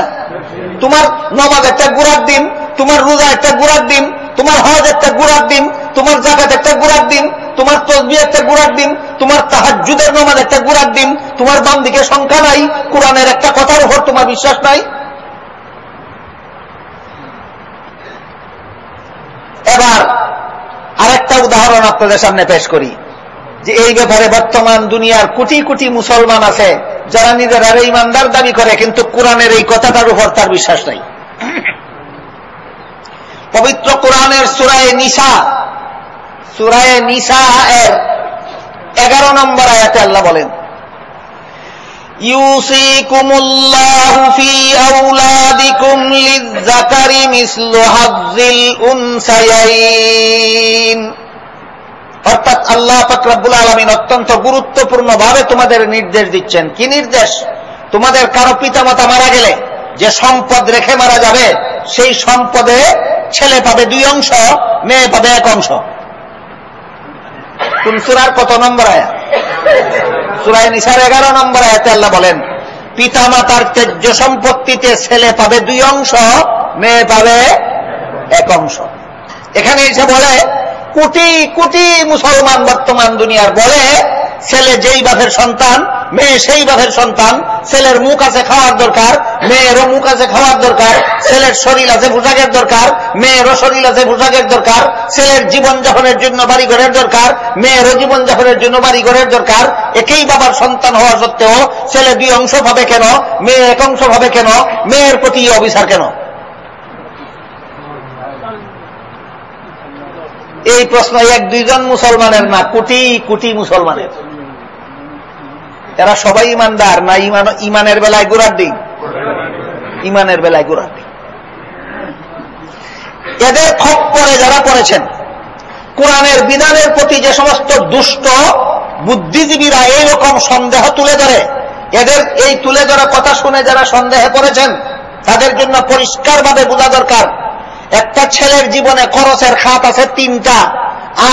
A: তোমার নমাজ একটা গুড়ার দিন তোমার রোজা একটা গুড়ার দিন তোমার হজ একটা গুড়ার দিন তোমার জাকাত একটা গুড়ার দিন তোমার তসবি একটা গুড়ার দিন তোমার তাহাজুদের নমাজ একটা গুড়ার দিন তোমার বাম দিকে সংখ্যা নাই, কোরআনের একটা কথার উপর তোমার বিশ্বাস নাই। এবার আরেকটা উদাহরণ আপনাদের সামনে পেশ করি। যে এই ব্যাপারে বর্তমান দুনিয়ার কোটি কোটি মুসলমান আছে যারা নিজেরা ইমানদার দাবি করে কিন্তু কোরআনের এই কথাটার উপর তার বিশ্বাস নাই পবিত্র কোরআনের সুরায় নিশা সুরায় নিশা এর এগারো নম্বর আয়াতে আল্লাহ বলেন يوصيكم الله في أولادكم للذكر مثل حظ الأنثيين অর্থাৎ আল্লাহ ফকরাবুল আলমিন অত্যন্ত গুরুত্বপূর্ণ ভাবে তোমাদের নির্দেশ দিচ্ছেন। কি নির্দেশ? তোমাদের কারও পিতামাতা মারা গেলে যে সম্পদ রেখে মারা যাবে, সেই সম্পদে ছেলে পাবে দুই অংশ, মেয়ে পাবে এক অংশ। সুরার কত নম্বর আয়া সুরায় নিসার এগারো নম্বর আয়াতে আল্লাহ বলেন পিতা মাতার তেজ্য সম্পত্তিতে ছেলে পাবে দুই অংশ, মেয়ে পাবে এক অংশ। এখানে এসে বলে কোটি কোটি মুসলমান বর্তমান দুনিয়ার বলে, ছেলে যেই বাপের সন্তান, মেয়ে সেই বাপের সন্তান, ছেলের মুখ আছে খাওয়ার দরকার, মেয়েরও মুখ আছে খাওয়ার দরকার, ছেলের শরীর আছে পোশাকের দরকার, মেয়েরও শরীর আছে পোশাকের দরকার, ছেলের জীবন যাপনের জন্য বাড়ি ঘরের দরকার, মেয়েরও জীবন যাপনের জন্য বাড়ি ঘরের দরকার, একই বাবার সন্তান হওয়া সত্ত্বেও ছেলে দুই অংশ ভাবে কেন, মেয়ে এক অংশ ভাবে কেন, মেয়ের প্রতি অবিচার কেন? এই প্রশ্ন এক দুইজন মুসলমানের না কোটি কোটি মুসলমানের? এরা সবাই ইমানদার না ইমান, ইমানের বেলায় গোড়ার দিন? ইমানের বেলায় গোড়ার দিন। এদের খপ্পরে যারা পড়েছেন, কোরআনের বিধানের প্রতি যে সমস্ত দুষ্ট বুদ্ধিজীবীরা এইরকম সন্দেহ তুলে ধরে, এদের এই তুলে ধরা কথা শুনে যারা সন্দেহে পড়েছেন, তাদের জন্য পরিষ্কারভাবে বোঝা দরকার একটা ছেলের জীবনে খরচের খাত আছে তিনটা,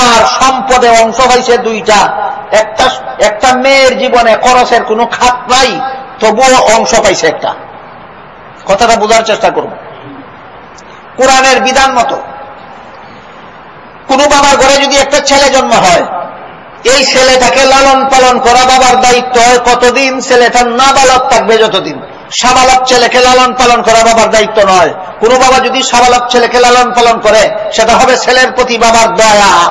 A: আর সম্পদে অংশ হয়েছে দুইটা। একটা একটা মেয়ের জীবনে খরচের কোনো খাত নাই, তবুও অংশ পাইছে একটা। কথাটা বোঝার চেষ্টা করব। কোরআনের বিধান মতো, কোন বাবার ঘরে যদি একটা ছেলে জন্ম হয়, এই ছেলেটাকে লালন পালন করা বাবার দায়িত্ব হয় কতদিন ছেলেটা না বালক থাকবে যতদিন। সাবালক ছেলেকে লালন পালন করা বাবার দায়িত্ব নয়। কোন বাবা যদি সাবালক ছেলেকে লালন পালন করে, সেটা হবে ছেলের প্রতি বাবার দয়া।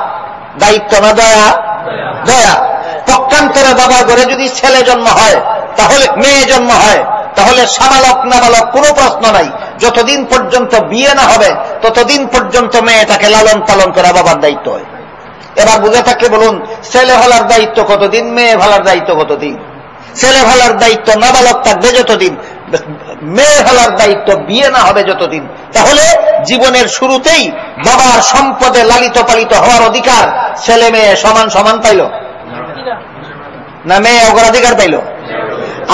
A: দায়িত্ব না দয়া? দয়া। পক্ষান্তরে বাবার ঘরে যদি ছেলে জন্ম হয়, তাহলে মেয়ে জন্ম হয়, তাহলে সাবালক নাবালক কোনো প্রশ্ন নাই। যতদিন পর্যন্ত বিয়ে না হবে, ততদিন পর্যন্ত মেয়েটাকে লালন পালন করা বাবার দায়িত্ব হয়। এবার বুঝে থাকলে বলুন, ছেলে হলার দায়িত্ব কতদিন, মেয়ে ভালার দায়িত্ব কতদিন? ছেলে ভালার দায়িত্ব নাবালক থাকবে যতদিন, মেয়ে হলার দায়িত্ব বিয়ে না হবে যতদিন। তাহলে জীবনের শুরুতেই বাবার সম্পদে লালিত পালিত হওয়ার অধিকার ছেলে মেয়ে সমান সমান পাইল। না মেয়ে অগ্রাধিকার পাইল।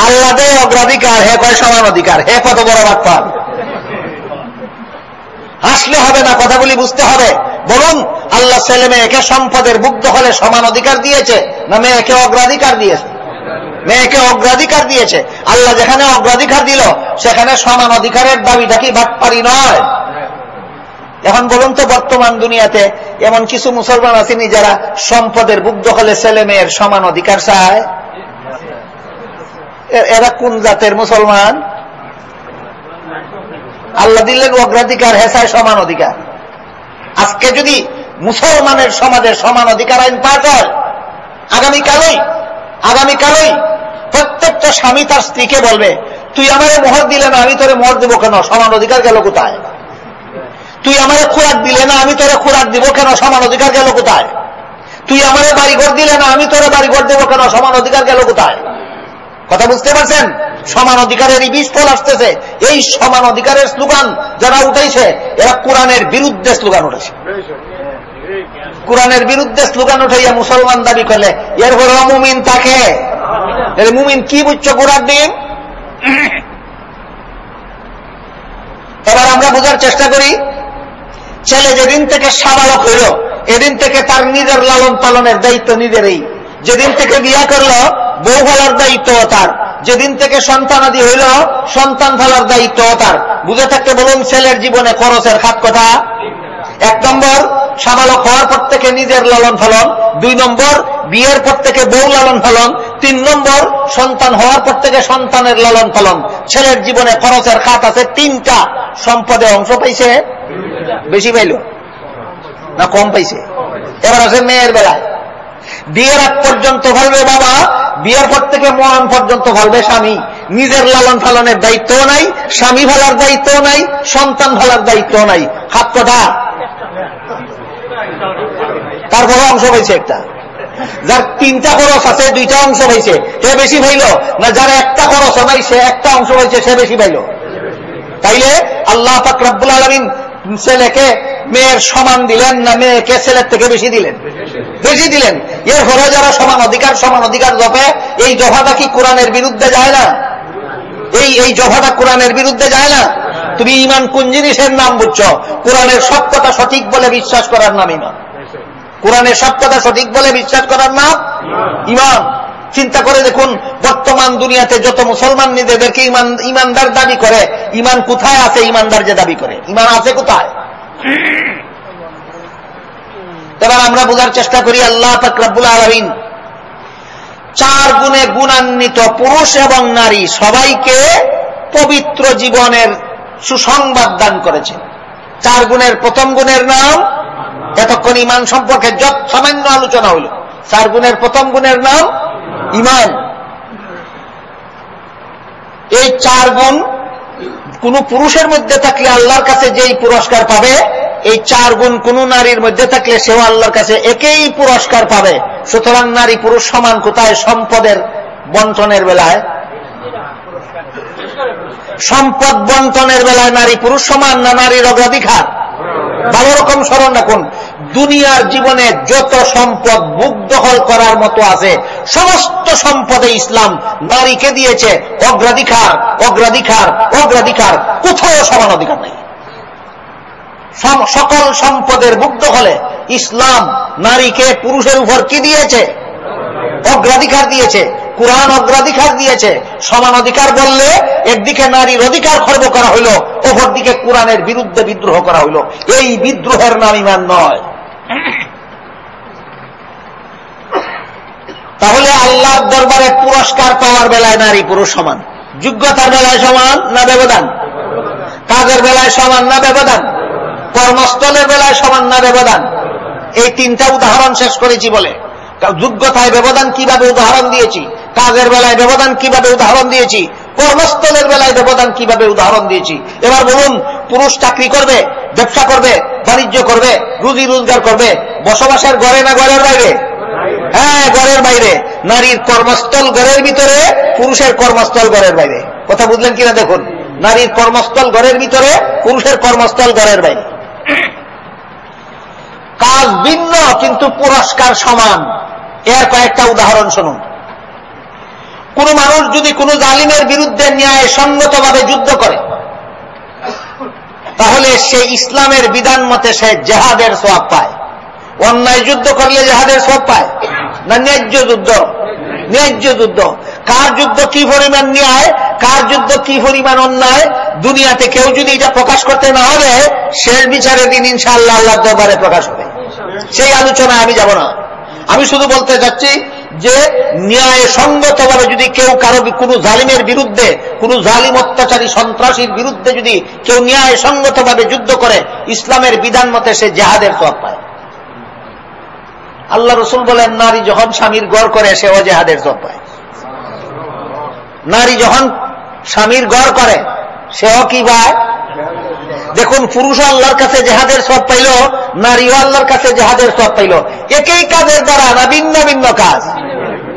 A: আল্লাহ দেয় অগ্রাধিকার, হে কয় সমান অধিকার? হে কত বড় বাক্পার হাসলে হবে না, কথাগুলি বুঝতে হবে। বলুন, আল্লাহ ছেলে মেয়েকে সম্পদের মুগ্ধ হলে সমান অধিকার দিয়েছে, না মেয়েকে অগ্রাধিকার দিয়েছে? মেয়েকে অগ্রাধিকার দিয়েছে। আল্লাহ যেখানে অগ্রাধিকার দিল, সেখানে সমান অধিকারের দাবিটা কি বাটপারি নয়? এখন বলুন তো, বর্তমান দুনিয়াতে এমন কিছু মুসলমান আছেনি যারা সম্পদের বুগ্ধ হলে ছেলে মেয়ের সমান অধিকার চায়? এরা কোন জাতের মুসলমান? আল্লাহ দিলেন অগ্রাধিকার, হেসায় সমান অধিকার। আজকে যদি মুসলমানের সমাজের সমান অধিকার আইন পাঠ হয়, আগামীকালই আগামীকালই প্রত্যেকটা স্বামী তার স্ত্রীকে বলবে, তুই আমারে মোহর দিলে না, আমি তোরে মোহর দিব কেন? সমান অধিকার গেল কোথায়? তুই আমারে খোরাক দিলে না, আমি তোরে খোরাক দিব কেন? সমান অধিকার গেল কোথায়? তুই আমারে বাড়িঘর দিলে না, আমি তোরে বাড়িঘর দেবো কেন? সমান অধিকার গেল কোথায়? কথা বুঝতে পারছেন? সমান অধিকারের এই বিস্ফল আসতেছে। এই সমান অধিকারের স্লোগান যারা উঠাইছে, এরা কোরআনের বিরুদ্ধে স্লোগান উঠেছে কোরআনের বিরুদ্ধে স্লোগান উঠাইয়া মুসলমান দাবি করলে, এর পর মুমিন তাকে মুমিন কি বুঝছ কোরআন দিন এবার আমরা বোঝার চেষ্টা করি, ছেলে যেদিন থেকে সাবালক হইল, এদিন থেকে তার নিজের লালন পালনের দায়িত্ব নিজেরই। যেদিন থেকে বিয়া করল, বউ ভালার দায়িত্ব তার। যেদিন থেকে সন্তানাদি হইল, সন্তান ভালার দায়িত্ব তার। বুঝে থাকতে বলুন, ছেলের জীবনে খরচের খাত কথা? এক নম্বর সাবালক হওয়ার পর থেকে নিজের লালন ফলন দুই নম্বর, বিয়ের পর থেকে বউ লালন ফলন তিন নম্বর, সন্তান হওয়ার পর থেকে সন্তানের লালন ফলন ছেলের জীবনে খরচের খাত আছে, তিনটা সম্পদে অংশ পাইছে। বেশি পাইল? না কম পাইছে? এবার আছে মেয়ের বেলায়। বিয়ের আগ পর্যন্ত ভালবে বাবা, বিয়ের পর থেকে মরণ পর্যন্ত ভালবে স্বামী। নিজের লালন পালনের দায়িত্ব নাই, স্বামী ভালার দায়িত্ব নাই, সন্তান ভালার দায়িত্ব নাই। হাত কথা। তার বড় অংশ হয়েছে একটা? যার তিনটা খরচ আছে, দুইটা অংশ হয়েছে, সে বেশি পাইল? না যার একটা খরচ নাই, সে একটা অংশ হয়েছে, সে বেশি পাইল? তাইলে আল্লাহ ফাকরাবুল আলমিন ছেলেকে মেয়ের সমান দিলেন না মেয়েকে ছেলের থেকে বেশি দিলেন? বেশি দিলেন। এর ফলে যারা সমান অধিকার সমান অধিকার জপে, এই জফাটা কি কোরআনের বিরুদ্ধে যায় না? এই এই জফাটা কোরআনের বিরুদ্ধে যায় না? তুমি ইমান কোন জিনিসের নাম বুঝছ? কোরআনের সব কথা সঠিক বলে বিশ্বাস করার নাম ইমান কোরআনের সব কথা সঠিক বলে বিশ্বাস করার নাম ইমান। চিন্তা করে দেখুন, বর্তমান দুনিয়াতে যত মুসলমান নিজেদেরকে ইমান, ইমানদার দাবি করে, ইমান কোথায় আছে, ইমানদার যে দাবি করে? ইমান আছে কোথায়? এবার আমরা বোঝার চেষ্টা করি, আল্লাহ ফাকরাবুল আলমিন চার গুণে গুণান্বিত পুরুষ এবং নারী সবাইকে পবিত্র জীবনের সুসংবাদ দান করেছে চার গুণের প্রথম গুণের নাম এতক্ষণ ইমান সম্পর্কে যত সামান্য আলোচনা হইল, চার গুণের প্রথম গুণের নাম ইমান। এই চার গুণ কোন পুরুষের মধ্যে থাকলে আল্লাহর কাছে যেই পুরস্কার পাবে, এই চার গুণ কোন নারীর মধ্যে থাকলে সেও আল্লাহর কাছে একেই পুরস্কার পাবে। সুতরাং নারী পুরুষ সমান কোথায়? সম্পদের বন্টনের বেলায়। সম্পদ বন্টনের বেলায় নারী পুরুষ সমান না নারীর অগ্রাধিকার? ভালো রকম স্মরণ রাখুন। দুনিয়ার জীবনে যত সম্পদ বুক দখল করার মতো আছে, সমস্ত সম্পদে ইসলাম নারীকে দিয়েছে। অগ্রাধিকার অগ্রাধিকার অগ্রাধিকার, কোথাও সমান অধিকার নেই। সকল সম্পদের বুক দখলে ইসলাম নারীকে পুরুষের উপর কি দিয়েছে? অগ্রাধিকার দিয়েছে। কোরআন অগ্রাধিকার দিয়েছে। সমান অধিকার বললে একদিকে নারীর অধিকার খর্ব করা হইল, অপরদিকে কোরআনের বিরুদ্ধে বিদ্রোহ করা হইল। এই বিদ্রোহের নাম ইমান নয়। তাহলে আল্লাহর দরবারে পুরস্কার পাওয়ার বেলায় নারী পুরুষ সমান। যোগ্যতার বেলায় সমান না ব্যবধান? কাজের বেলায় সমান না ব্যবধান? কর্মস্থলের বেলায় সমান না ব্যবধান? এই তিনটা উদাহরণ শেষ করেছি বলে। যোগ্যতায় ব্যবধান কীভাবে উদাহরণ দিয়েছি? কাজের বেলায় ব্যবধান কীভাবে উদাহরণ দিয়েছি? কর্মস্থলের বেলায় ব্যবধান কীভাবে উদাহরণ দিয়েছি? এবার বলুন, পুরুষ চাকরি করবে, ব্যবসা করবে, বাণিজ্য করবে, রুজি রোজগার করবে, বসবাসের ঘরে না ঘরের বাইরে? হ্যাঁ ঘরের বাইরে। নারীর কর্মস্থল ঘরের ভিতরে, পুরুষের কর্মস্থল ঘরের বাইরে। কথা বুঝলেন কিনা দেখুন? নারীর কর্মস্থল ঘরের ভিতরে, পুরুষের কর্মস্থল ঘরের বাইরে। কাজ ভিন্ন, কিন্তু পুরস্কার সমান। এর কয়েকটা উদাহরণ শুনুন। কোন মানুষ যদি কোন জালিমের বিরুদ্ধে ন্যায় সঙ্গতভাবে যুদ্ধ করে, তাহলে সে ইসলামের বিধান মতে সে জেহাদের সব পায়। অন্যায় যুদ্ধ করলে জেহাদের সব পায় না ন্যায্য যুদ্ধ? ন্যায্য যুদ্ধ। কার যুদ্ধ কি পরিমাণ ন্যায়, কার যুদ্ধ কি পরিমাণ অন্যায়, দুনিয়াতে কেউ যদি এটা প্রকাশ করতে না হবে শেষ বিচারের দিন ইনশাআল্লাহ আল্লাহ দরবারে প্রকাশ হবে। সেই আলোচনায় আমি যাব না। আমি শুধু বলতে চাচ্ছি যে ন্যায় সঙ্গতভাবে যদি কেউ কারও কোন জালিমের বিরুদ্ধে, কোন জালিম অত্যাচারী সন্ত্রাসীর বিরুদ্ধে যদি কেউ ন্যায় সঙ্গতভাবে যুদ্ধ করে, ইসলামের বিধান মতে সে জেহাদের সব পায়। আল্লাহ রসুল বলেন, নারী যখন স্বামীর গড় করে, সে অজেহাদের সব পায়। নারী যখন স্বামীর গড় করে, সেও কি পায়? দেখুন, পুরুষ আল্লাহর কাছে জেহাদের সব পাইল, নারীও আল্লাহর কাছে জেহাদের সব পাইল। একই কাজের দ্বারা না, ভিন্ন ভিন্ন কাজ?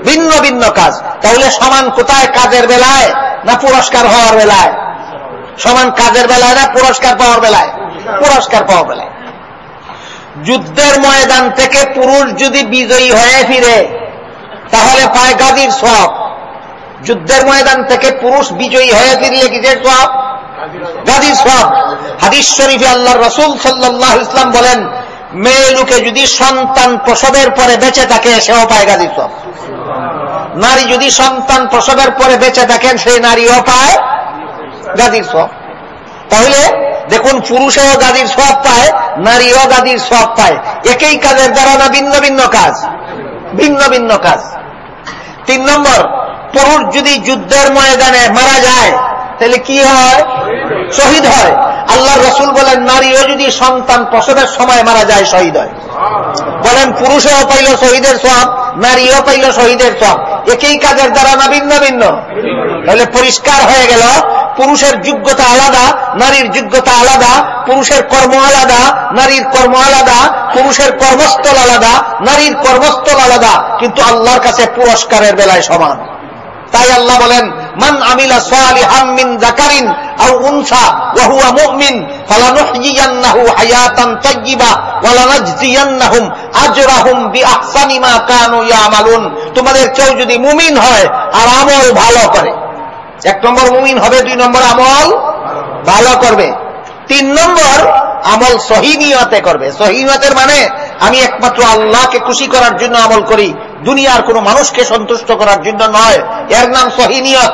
A: ভিন্ন ভিন্ন কাজ। তাহলে সমান কোথায় কাজের বেলায় না পুরস্কার হওয়ার বেলায়? সমান কাজের বেলায় না পুরস্কার পাওয়ার বেলায়? পুরস্কার পাওয়ার বেলায়। যুদ্ধের ময়দান থেকে পুরুষ যদি বিজয়ী হয়ে ফিরে, তাহলে পায় গাজীর সব। যুদ্ধের ময়দান থেকে পুরুষ বিজয়ী হয়ে ফিরলে কিসের সব? গাজীর সব হাদিস শরীফে আল্লাহ রসুল সাল্লাহ ইসলাম বলেন, মেয়ে লোকে যদি সন্তান প্রসবের পরে বেঁচে থাকে, সেও পায় গাজীর সব নারী যদি সন্তান প্রসবের পরে বেঁচে থাকেন, সেই নারীও পায় গাজীর সব। তাহলে দেখুন, পুরুষেও গাদির সব পায়, নারীও গাদির সব পায়। একই কাজের দ্বারা না ভিন্ন ভিন্ন কাজ? ভিন্ন ভিন্ন কাজ। তিন নম্বর, পুরুষ যদি যুদ্ধের ময়দানে মারা যায় তাহলে কি হয়? শহীদ হয়। আল্লাহ রসুল বলেন নারীও যদি সন্তান প্রসবের সময় মারা যায়, শহীদ হয়। বলেন, পুরুষেও পাইল শহীদের সব নারীও পাইল শহীদের সব একই কাজের দ্বারা না ভিন্ন ভিন্ন? তাহলে পরিষ্কার হয়ে গেল, পুরুষের যোগ্যতা আলাদা, নারীর যোগ্যতা আলাদা, পুরুষের কর্ম আলাদা, নারীর কর্ম আলাদা, পুরুষের কর্মস্থল আলাদা, নারীর কর্মস্থল আলাদা, কিন্তু আল্লাহর কাছে পুরস্কারের বেলায় সমান। তাই আল্লাহ বলেন, মান আমিলা সালিহাম মিন যাকারিন আও উনসা, ওয়া হুয়া মুমিন ফালানুহয়িয়ান্নাহু হায়াতান তাইয়্যিবা ওয়া লানাজজিয়ান্নাহুম আজরাহুম বিআহসানি মা কানু ইয়ামালুন। তোমাদের কেউ যদি মুমিন হয়, আর আমল ভালো করে। এক নম্বর মুমিন হবে, দুই নম্বর আমল ভালো করবে। তিন নম্বর আমল সহিনিয়তে করবে। সহিনিয়তের মানে আমি একমাত্র আল্লাহকে খুশি করার জন্য আমল করি। দুনিয়ার কোন মানুষকে সন্তুষ্ট করার জন্য নয়। এর নাম সহিনিয়ত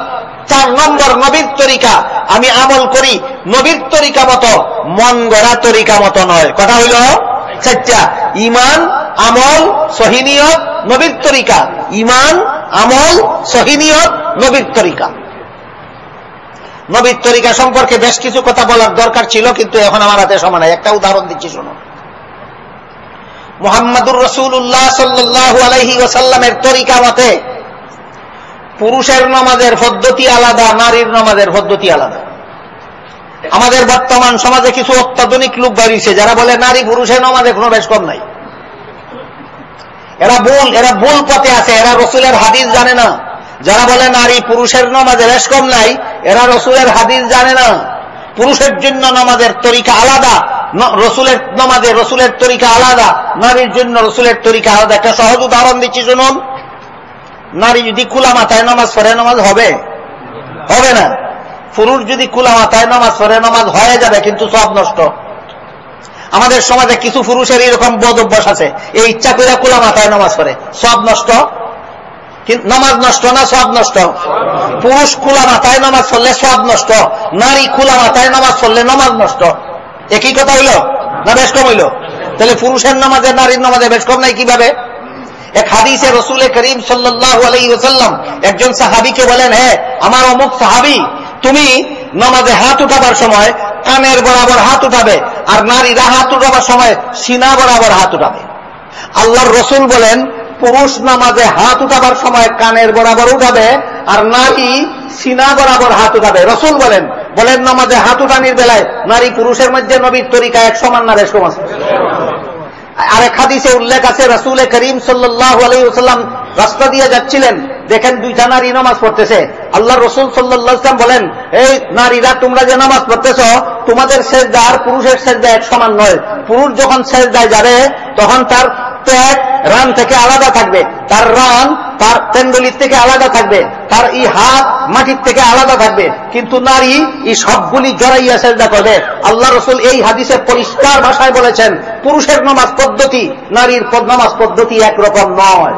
A: চার নম্বর নবীর তরিকা। আমি আমল করি নবীর তরিকা মতো, মন গড়া তরিকা মতো নয়। কথা হইল চারটা। ইমান আমল সহিনিয়ত নবীর তরিকা। ইমান আমল সহিনিয়ত নবীর তরিকা। নবীর তরিকা সম্পর্কে বেশ কিছু কথা বলার দরকার ছিল, কিন্তু এখন আমার হাতে সময় একটা উদাহরণ দিচ্ছি শুনুন মোহাম্মদুর রসুল্লাহ সাল্লাহ আলহি ওসাল্লামের তরিকা মতে, পুরুষের নমাজের পদ্ধতি আলাদা, নারীর নমাজের পদ্ধতি আলাদা। আমাদের বর্তমান সমাজে কিছু অত্যাধুনিক লোক বাড়িয়েছে, যারা বলে নারী পুরুষের নমাজে কোনো বেশ কম নাই। এরা ভুল এরা ভুল পথে আছে, এরা রসুলের হাদিস জানে না। যারা বলে নারী পুরুষের নমাজে বেশ কম নাই, এরা রসুলের হাদিস জানে না। পুরুষের জন্য নমাজের তরিকা আলাদা রসুলের নমাজে রসুলের তরিকা আলাদা, নারীর জন্য রসুলের তরিকা আলাদা। একটা সহজ উদাহরণ দিচ্ছি, শুনুন। নারী যদি খোলা মাথায় নামাজ পড়ে, নামাজ হবে? হবে না। পুরুষ যদি খোলা মাথায় নামাজ পড়ে, নামাজ হয়ে যাবে, কিন্তু সব নষ্ট। আমাদের সমাজে কিছু পুরুষের এরকম বোধ অভ্যাস আছে। এই ইচ্ছা করে খোলা মাথায় নামাজ পড়ে, সব নষ্ট? নামাজ নষ্ট না সব নষ্ট? পুরুষ খোলা মাথায় নামাজ পড়লে সব নষ্ট, নারী খোলা মাথায় নামাজ পড়লে নামাজ নষ্ট। একই কথা হইল না বেশ কম হইল? তাহলে পুরুষের নামাজে, নারীর নামাজে বেশ কম নাই কীভাবে? এক হাদিসে রসুল করিম সাল্লাহ আলাইসাল্লাম একজন সাহাবিকে বলেন হ্যাঁ আমার অমুক সাহাবি, তুমি নামাজে হাত উঠাবার সময় কানের বরাবর হাত উঠাবে আর নারীরা হাত উঠাবার সময় সিনা বরাবর হাত উঠাবে। আল্লাহর রসুল বলেন, পুরুষ নামাজে হাত উঠাবার সময় কানের বরাবর উঠাবে আর নারী সিনা বরাবর হাত উঠাবে। রসুল বলেন বলেন নামাজে হাত উঠানির বেলায় নারী পুরুষের মধ্যে নবীর তরিকা এক সমান না বেশ সমান? আরেক হাদিসে উল্লেখ আছে, রসুল করিম সাল্লাহ আলাইসাল্লাম রাস্তা দিয়ে যাচ্ছিলেন। দেখেন দুইটা নারী নামাজ পড়তেছে। আল্লাহ রসুল সাল্লাহাম বলেন, এই নারীরা তোমরা যে নামাজ পড়তেছ, তোমাদের সেজদা আর পুরুষের সেজদা এক সমান নয়। পুরুষ যখন সেজদায় যাবে, তখন তার পেট, রান থেকে আলাদা থাকবে। তার রান তার তেন্ডলির থেকে আলাদা থাকবে। তার এই হাত মাটির থেকে আলাদা থাকবে। কিন্তু নারী এই সবগুলি জড়াইয়া চেষ্টা করবে। আল্লাহ রসুল এই হাদিসে পরিষ্কার ভাষায় বলেছেন, পুরুষের নামাজ পদ্ধতি, নারীর নামাজ পদ্ধতি একরকম নয়।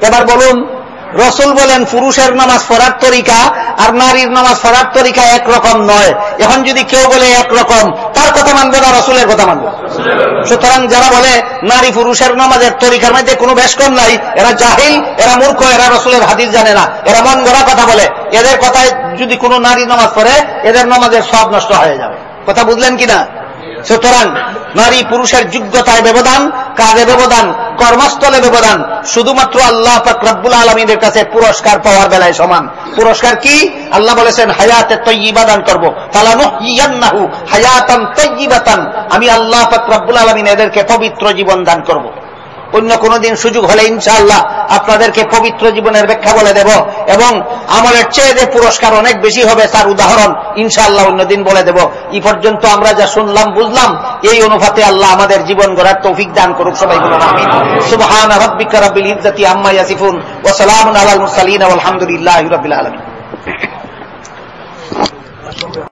A: এবার বলুন রসুল বলেন, পুরুষের নামাজ পড়ার তরিকা আর নারীর নামাজ পড়ার তরিকা একরকম নয়। এখন যদি কেউ বলে একরকম, তার কথা মানবে না, রসুলের কথা মানবে সুতরাং যারা বলে নারী পুরুষের নামাজের তরিকার মধ্যে কোনো বেশ কম নাই, এরা জাহিল, এরা মূর্খ, এরা রসুলের হাদিস জানে না। এরা মন গড়া কথা বলে। এদের কথায় যদি কোনো নারী নামাজ পড়ে, এদের নামাজের সব নষ্ট হয়ে যাবে। কথা বুঝলেন কিনা? সুতরাং নারী পুরুষের যোগ্যতায় ব্যবধান, কাজে ব্যবধান, কর্মস্থলে ব্যবধান, শুধুমাত্র আল্লাহ রব্বুল আলমীদের কাছে পুরস্কার পাওয়ার বেলায় সমান। পুরস্কার কি? আল্লাহ বলেছেন, হায়াতে তৈবা দান করব। হায়াতান তৈবাতান আমি আল্লাহ রব্বুল আলমিন এদেরকে পবিত্র জীবন দান করব। অন্য কোনদিন সুযোগ হলে ইনশাআল্লাহ আপনাদেরকে পবিত্র জীবনের ব্যাখ্যা বলে দেব এবং আমলের চেয়ে যে পুরস্কার অনেক বেশি হবে তার উদাহরণ ইনশাআল্লাহ অন্যদিন বলে দেব। এই পর্যন্ত আমরা যা শুনলাম, বুঝলাম, এই অনুপাতে আল্লাহ আমাদের জীবন গড়ার তৌফিক দান করুক সবাই বলুন আমিন। সুবহান রাব্বিকা রাব্বিল ইজ্জাতি আম্মা ইয়াসিফুন ওয়া সালামুন আলাল মুরসালিন ওয়া আলহামদুলিল্লাহি রাব্বিল আলামিন।